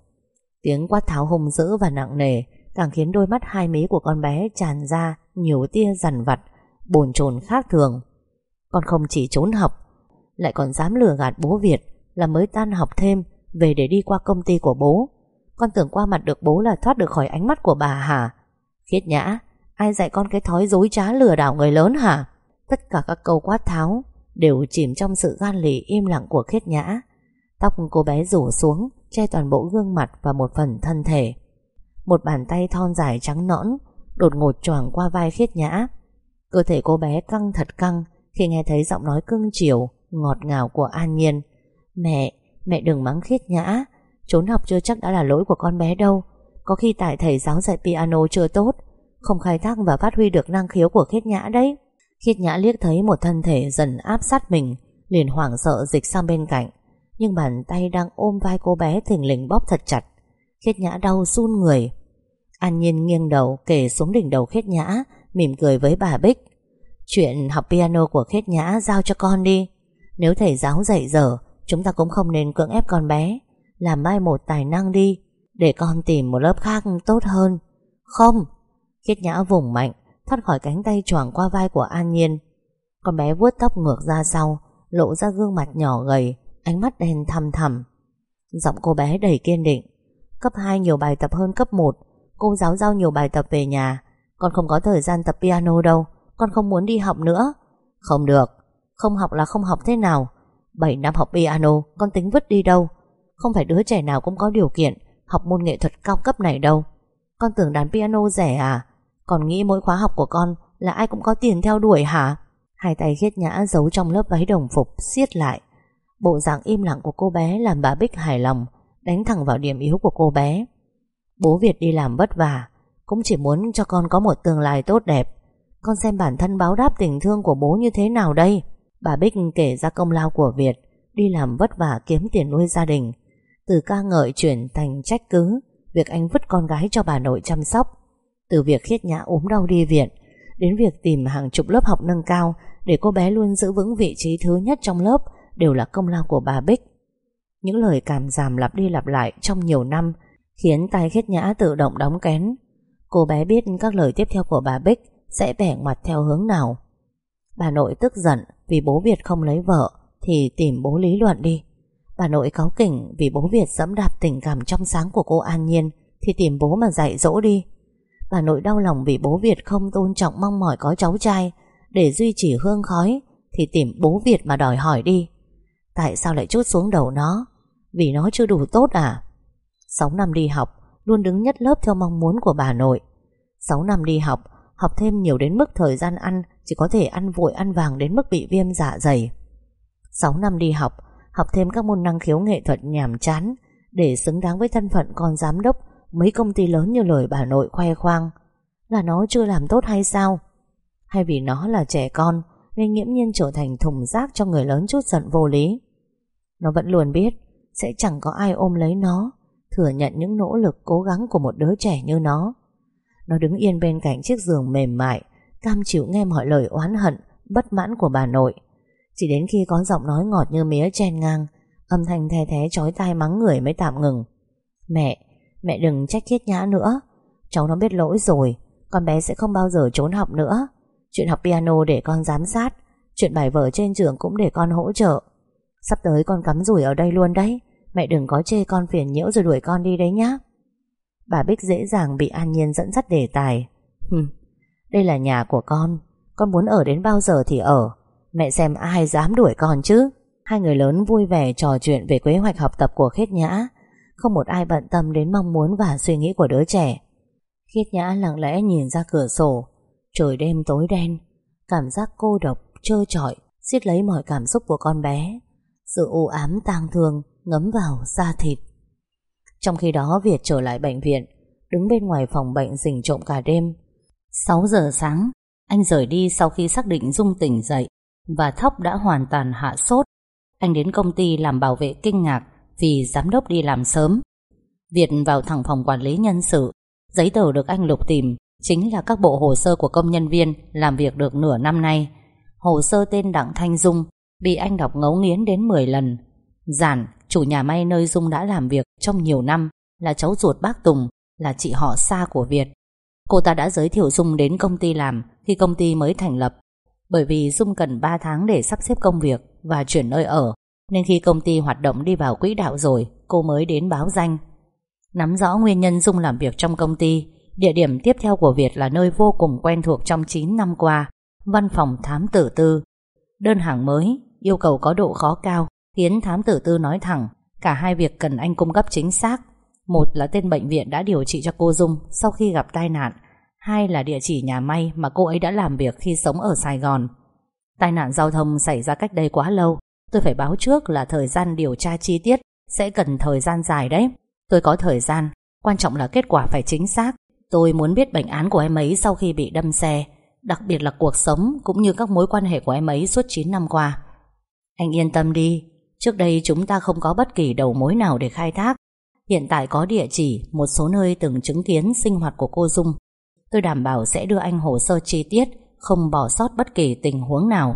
Tiếng quát tháo hung dữ và nặng nề Càng khiến đôi mắt hai mí của con bé tràn ra Nhiều tia rằn vặt, Bồn chồn khác thường. Con không chỉ trốn học, Lại còn dám lừa gạt bố Việt Là mới tan học thêm Về để đi qua công ty của bố. Con tưởng qua mặt được bố là thoát được khỏi ánh mắt của bà hả? Khiết nhã Ai dạy con cái thói dối trá lừa đảo người lớn hả? Tất cả các câu quát tháo Đều chìm trong sự gan lì im lặng của khiết nhã. Tóc cô bé rủ xuống Che toàn bộ gương mặt và một phần thân thể. Một bàn tay thon dài trắng nõn Đột ngột choàng qua vai khiết nhã. Cơ thể cô bé căng thật căng Khi nghe thấy giọng nói cưng chiều Ngọt ngào của An Nhiên. Mẹ, mẹ đừng mắng khiết nhã. Trốn học chưa chắc đã là lỗi của con bé đâu. Có khi tại thầy giáo dạy piano chưa tốt, Không khai thác và phát huy được năng khiếu của khiết nhã đấy. Khiết nhã liếc thấy một thân thể dần áp sát mình, Liền hoảng sợ dịch sang bên cạnh. Nhưng bàn tay đang ôm vai cô bé thình lình bóp thật chặt. Khiết nhã đau run người. An Nhiên nghiêng đầu kể xuống đỉnh đầu Khiết nhã, Mỉm cười với bà Bích. Chuyện học piano của Khiết nhã giao cho con đi. Nếu thầy giáo dạy dở, Chúng ta cũng không nên cưỡng ép con bé. Làm mai một tài năng đi Để con tìm một lớp khác tốt hơn Không Khiết nhã vùng mạnh thoát khỏi cánh tay choàng qua vai của An Nhiên. Con bé vuốt tóc ngược ra sau, lộ ra gương mặt nhỏ gầy, ánh mắt đen thăm thẳm. Giọng cô bé đầy kiên định. Cấp 2 nhiều bài tập hơn cấp 1, cô giáo giao nhiều bài tập về nhà. Con không có thời gian tập piano đâu, con không muốn đi học nữa. Không được, không học là không học thế nào. 7 năm học piano, con tính vứt đi đâu. Không phải đứa trẻ nào cũng có điều kiện học môn nghệ thuật cao cấp này đâu. Con tưởng đàn piano rẻ à? Còn nghĩ mỗi khóa học của con Là ai cũng có tiền theo đuổi hả? Hai tay khiết nhã giấu trong lớp váy đồng phục, siết lại. Bộ dạng im lặng của cô bé Làm bà Bích hài lòng, Đánh thẳng vào điểm yếu của cô bé. Bố Việt đi làm vất vả, Cũng chỉ muốn cho con có một tương lai tốt đẹp. Con xem bản thân báo đáp tình thương của bố như thế nào đây? Bà Bích kể ra công lao của Việt, Đi làm vất vả kiếm tiền nuôi gia đình từ ca ngợi chuyển thành trách cứ, Việc anh vứt con gái cho bà nội chăm sóc. Từ việc khiết nhã ốm đau đi viện, Đến việc tìm hàng chục lớp học nâng cao Để cô bé luôn giữ vững vị trí thứ nhất trong lớp Đều là công lao của bà Bích. Những lời cảm giảm lặp đi lặp lại Trong nhiều năm Khiến tay khiết nhã tự động đóng kén. Cô bé biết các lời tiếp theo của bà Bích Sẽ bẻ mặt theo hướng nào. Bà nội tức giận Vì bố Việt không lấy vợ Thì tìm bố lý luận đi. Bà nội cáu kỉnh vì bố Việt dẫm đạp tình cảm trong sáng của cô An Nhiên Thì tìm bố mà dạy dỗ đi. Bà nội đau lòng vì bố Việt không tôn trọng mong mỏi có cháu trai. Để duy trì hương khói Thì tìm bố Việt mà đòi hỏi đi. Tại sao lại chút xuống đầu nó? Vì nó chưa đủ tốt à? 6 năm đi học, Luôn đứng nhất lớp theo mong muốn của bà nội. 6 năm đi học Học thêm nhiều đến mức thời gian ăn, Chỉ có thể ăn vội ăn vàng đến mức bị viêm dạ dày. 6 năm đi học Học thêm các môn năng khiếu nghệ thuật nhàm chán Để xứng đáng với thân phận con giám đốc Mấy công ty lớn như lời bà nội khoe khoang. Là nó chưa làm tốt hay sao? Hay vì nó là trẻ con Nên nghiễm nhiên trở thành thùng rác Cho người lớn chút giận vô lý? Nó vẫn luôn biết Sẽ chẳng có ai ôm lấy nó, Thừa nhận những nỗ lực cố gắng của một đứa trẻ như nó. Nó đứng yên bên cạnh chiếc giường mềm mại, Cam chịu nghe mọi lời oán hận, Bất mãn của bà nội. Chỉ đến khi có giọng nói ngọt như mía chen ngang Âm thanh the thế chói tai mắng người mới tạm ngừng. Mẹ Mẹ đừng trách khiết nhã nữa. Cháu nó biết lỗi rồi Con bé sẽ không bao giờ trốn học nữa. Chuyện học piano để con giám sát Chuyện bài vở trên trường cũng để con hỗ trợ. Sắp tới con cắm rủi ở đây luôn đấy Mẹ đừng có chê con phiền nhiễu rồi đuổi con đi đấy nhá. Bà Bích dễ dàng bị An Nhiên dẫn dắt đề tài. Hừm, đây là nhà của con Con muốn ở đến bao giờ thì ở. Mẹ xem ai dám đuổi con chứ? Hai người lớn vui vẻ trò chuyện về kế hoạch học tập của Khiết Nhã. Không một ai bận tâm đến mong muốn và suy nghĩ của đứa trẻ. Khiết Nhã lặng lẽ nhìn ra cửa sổ. Trời đêm tối đen. Cảm giác cô độc, trơ trọi siết lấy mọi cảm xúc của con bé. Sự u ám tang thương Ngấm vào da thịt. Trong khi đó Việt trở lại bệnh viện. Đứng bên ngoài phòng bệnh rình trộm cả đêm. 6 giờ sáng Anh rời đi sau khi xác định Dung tỉnh dậy. Và Thóc đã hoàn toàn hạ sốt. Anh đến công ty làm bảo vệ kinh ngạc Vì giám đốc đi làm sớm. Việt vào thẳng phòng quản lý nhân sự. Giấy tờ được anh lục tìm Chính là các bộ hồ sơ của công nhân viên Làm việc được nửa năm nay. Hồ sơ tên Đặng Thanh Dung Bị anh đọc ngấu nghiến đến 10 lần. Giản, chủ nhà may nơi Dung đã làm việc Trong nhiều năm Là cháu ruột bác Tùng Là chị họ xa của Việt. Cô ta đã giới thiệu Dung đến công ty làm Khi công ty mới thành lập. Bởi vì Dung cần 3 tháng để sắp xếp công việc Và chuyển nơi ở, Nên khi công ty hoạt động đi vào quỹ đạo rồi, Cô mới đến báo danh. Nắm rõ nguyên nhân Dung làm việc trong công ty, Địa điểm tiếp theo của Việt là nơi vô cùng quen thuộc trong 9 năm qua, Văn phòng thám tử tư. Đơn hàng mới, Yêu cầu có độ khó cao, Khiến thám tử tư nói thẳng, Cả hai việc cần anh cung cấp chính xác. Một là tên bệnh viện đã điều trị cho cô Dung Sau khi gặp tai nạn Hai là địa chỉ nhà may mà cô ấy đã làm việc Khi sống ở Sài Gòn. Tai nạn giao thông xảy ra cách đây quá lâu, Tôi phải báo trước là thời gian điều tra chi tiết Sẽ cần thời gian dài đấy. Tôi có thời gian, Quan trọng là kết quả phải chính xác. Tôi muốn biết bệnh án của em ấy sau khi bị đâm xe, Đặc biệt là cuộc sống Cũng như các mối quan hệ của em ấy suốt 9 năm qua. Anh yên tâm đi, Trước đây chúng ta không có bất kỳ đầu mối nào để khai thác. Hiện tại có địa chỉ, Một số nơi từng chứng kiến sinh hoạt của cô Dung. Tôi đảm bảo sẽ đưa anh hồ sơ chi tiết, Không bỏ sót bất kỳ tình huống nào.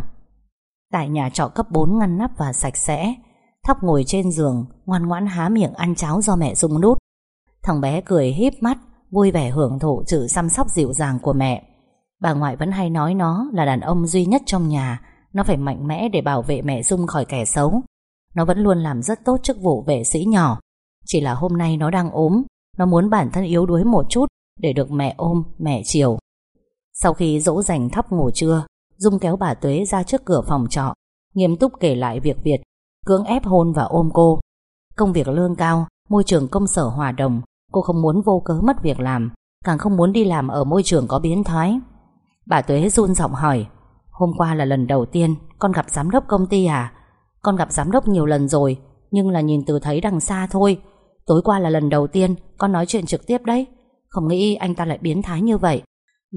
Tại nhà trọ cấp 4 ngăn nắp và sạch sẽ, Thóc ngồi trên giường, Ngoan ngoãn há miệng ăn cháo do mẹ Dung đút Thằng bé cười híp mắt, Vui vẻ hưởng thụ sự chăm sóc dịu dàng của mẹ. Bà ngoại vẫn hay nói nó là đàn ông duy nhất trong nhà, Nó phải mạnh mẽ để bảo vệ mẹ Dung khỏi kẻ xấu. Nó vẫn luôn làm rất tốt chức vụ vệ sĩ nhỏ. Chỉ là hôm nay nó đang ốm, Nó muốn bản thân yếu đuối một chút để được mẹ ôm, mẹ chiều. Sau khi dỗ dành thắp ngủ trưa Dung kéo bà Tuế ra trước cửa phòng trọ Nghiêm túc kể lại việc Việt Cưỡng ép hôn và ôm cô. Công việc lương cao, môi trường công sở hòa đồng Cô không muốn vô cớ mất việc làm Càng không muốn đi làm ở môi trường có biến thái. Bà Tuế run giọng hỏi Hôm qua là lần đầu tiên Con gặp giám đốc công ty à? Con gặp giám đốc nhiều lần rồi Nhưng là nhìn từ thấy đằng xa thôi. Tối qua là lần đầu tiên Con nói chuyện trực tiếp đấy. Không nghĩ anh ta lại biến thái như vậy.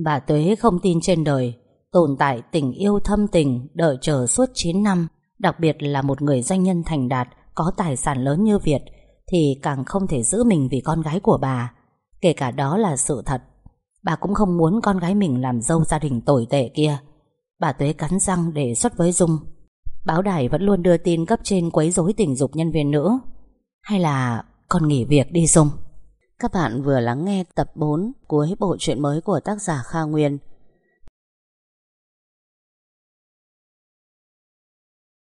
Bà Tuế không tin trên đời, Tồn tại tình yêu thâm tình, Đợi chờ suốt 9 năm, Đặc biệt là một người doanh nhân thành đạt, Có tài sản lớn như Việt, Thì càng không thể giữ mình vì con gái của bà. Kể cả đó là sự thật, Bà cũng không muốn con gái mình làm dâu gia đình tồi tệ kia. Bà Tuế cắn răng đề xuất với Dung. Báo đài vẫn luôn đưa tin cấp trên quấy rối tình dục nhân viên nữ. Hay là con nghỉ việc đi Dung? Các bạn vừa lắng nghe tập 4 cuối bộ truyện mới của tác giả Kha Nguyên.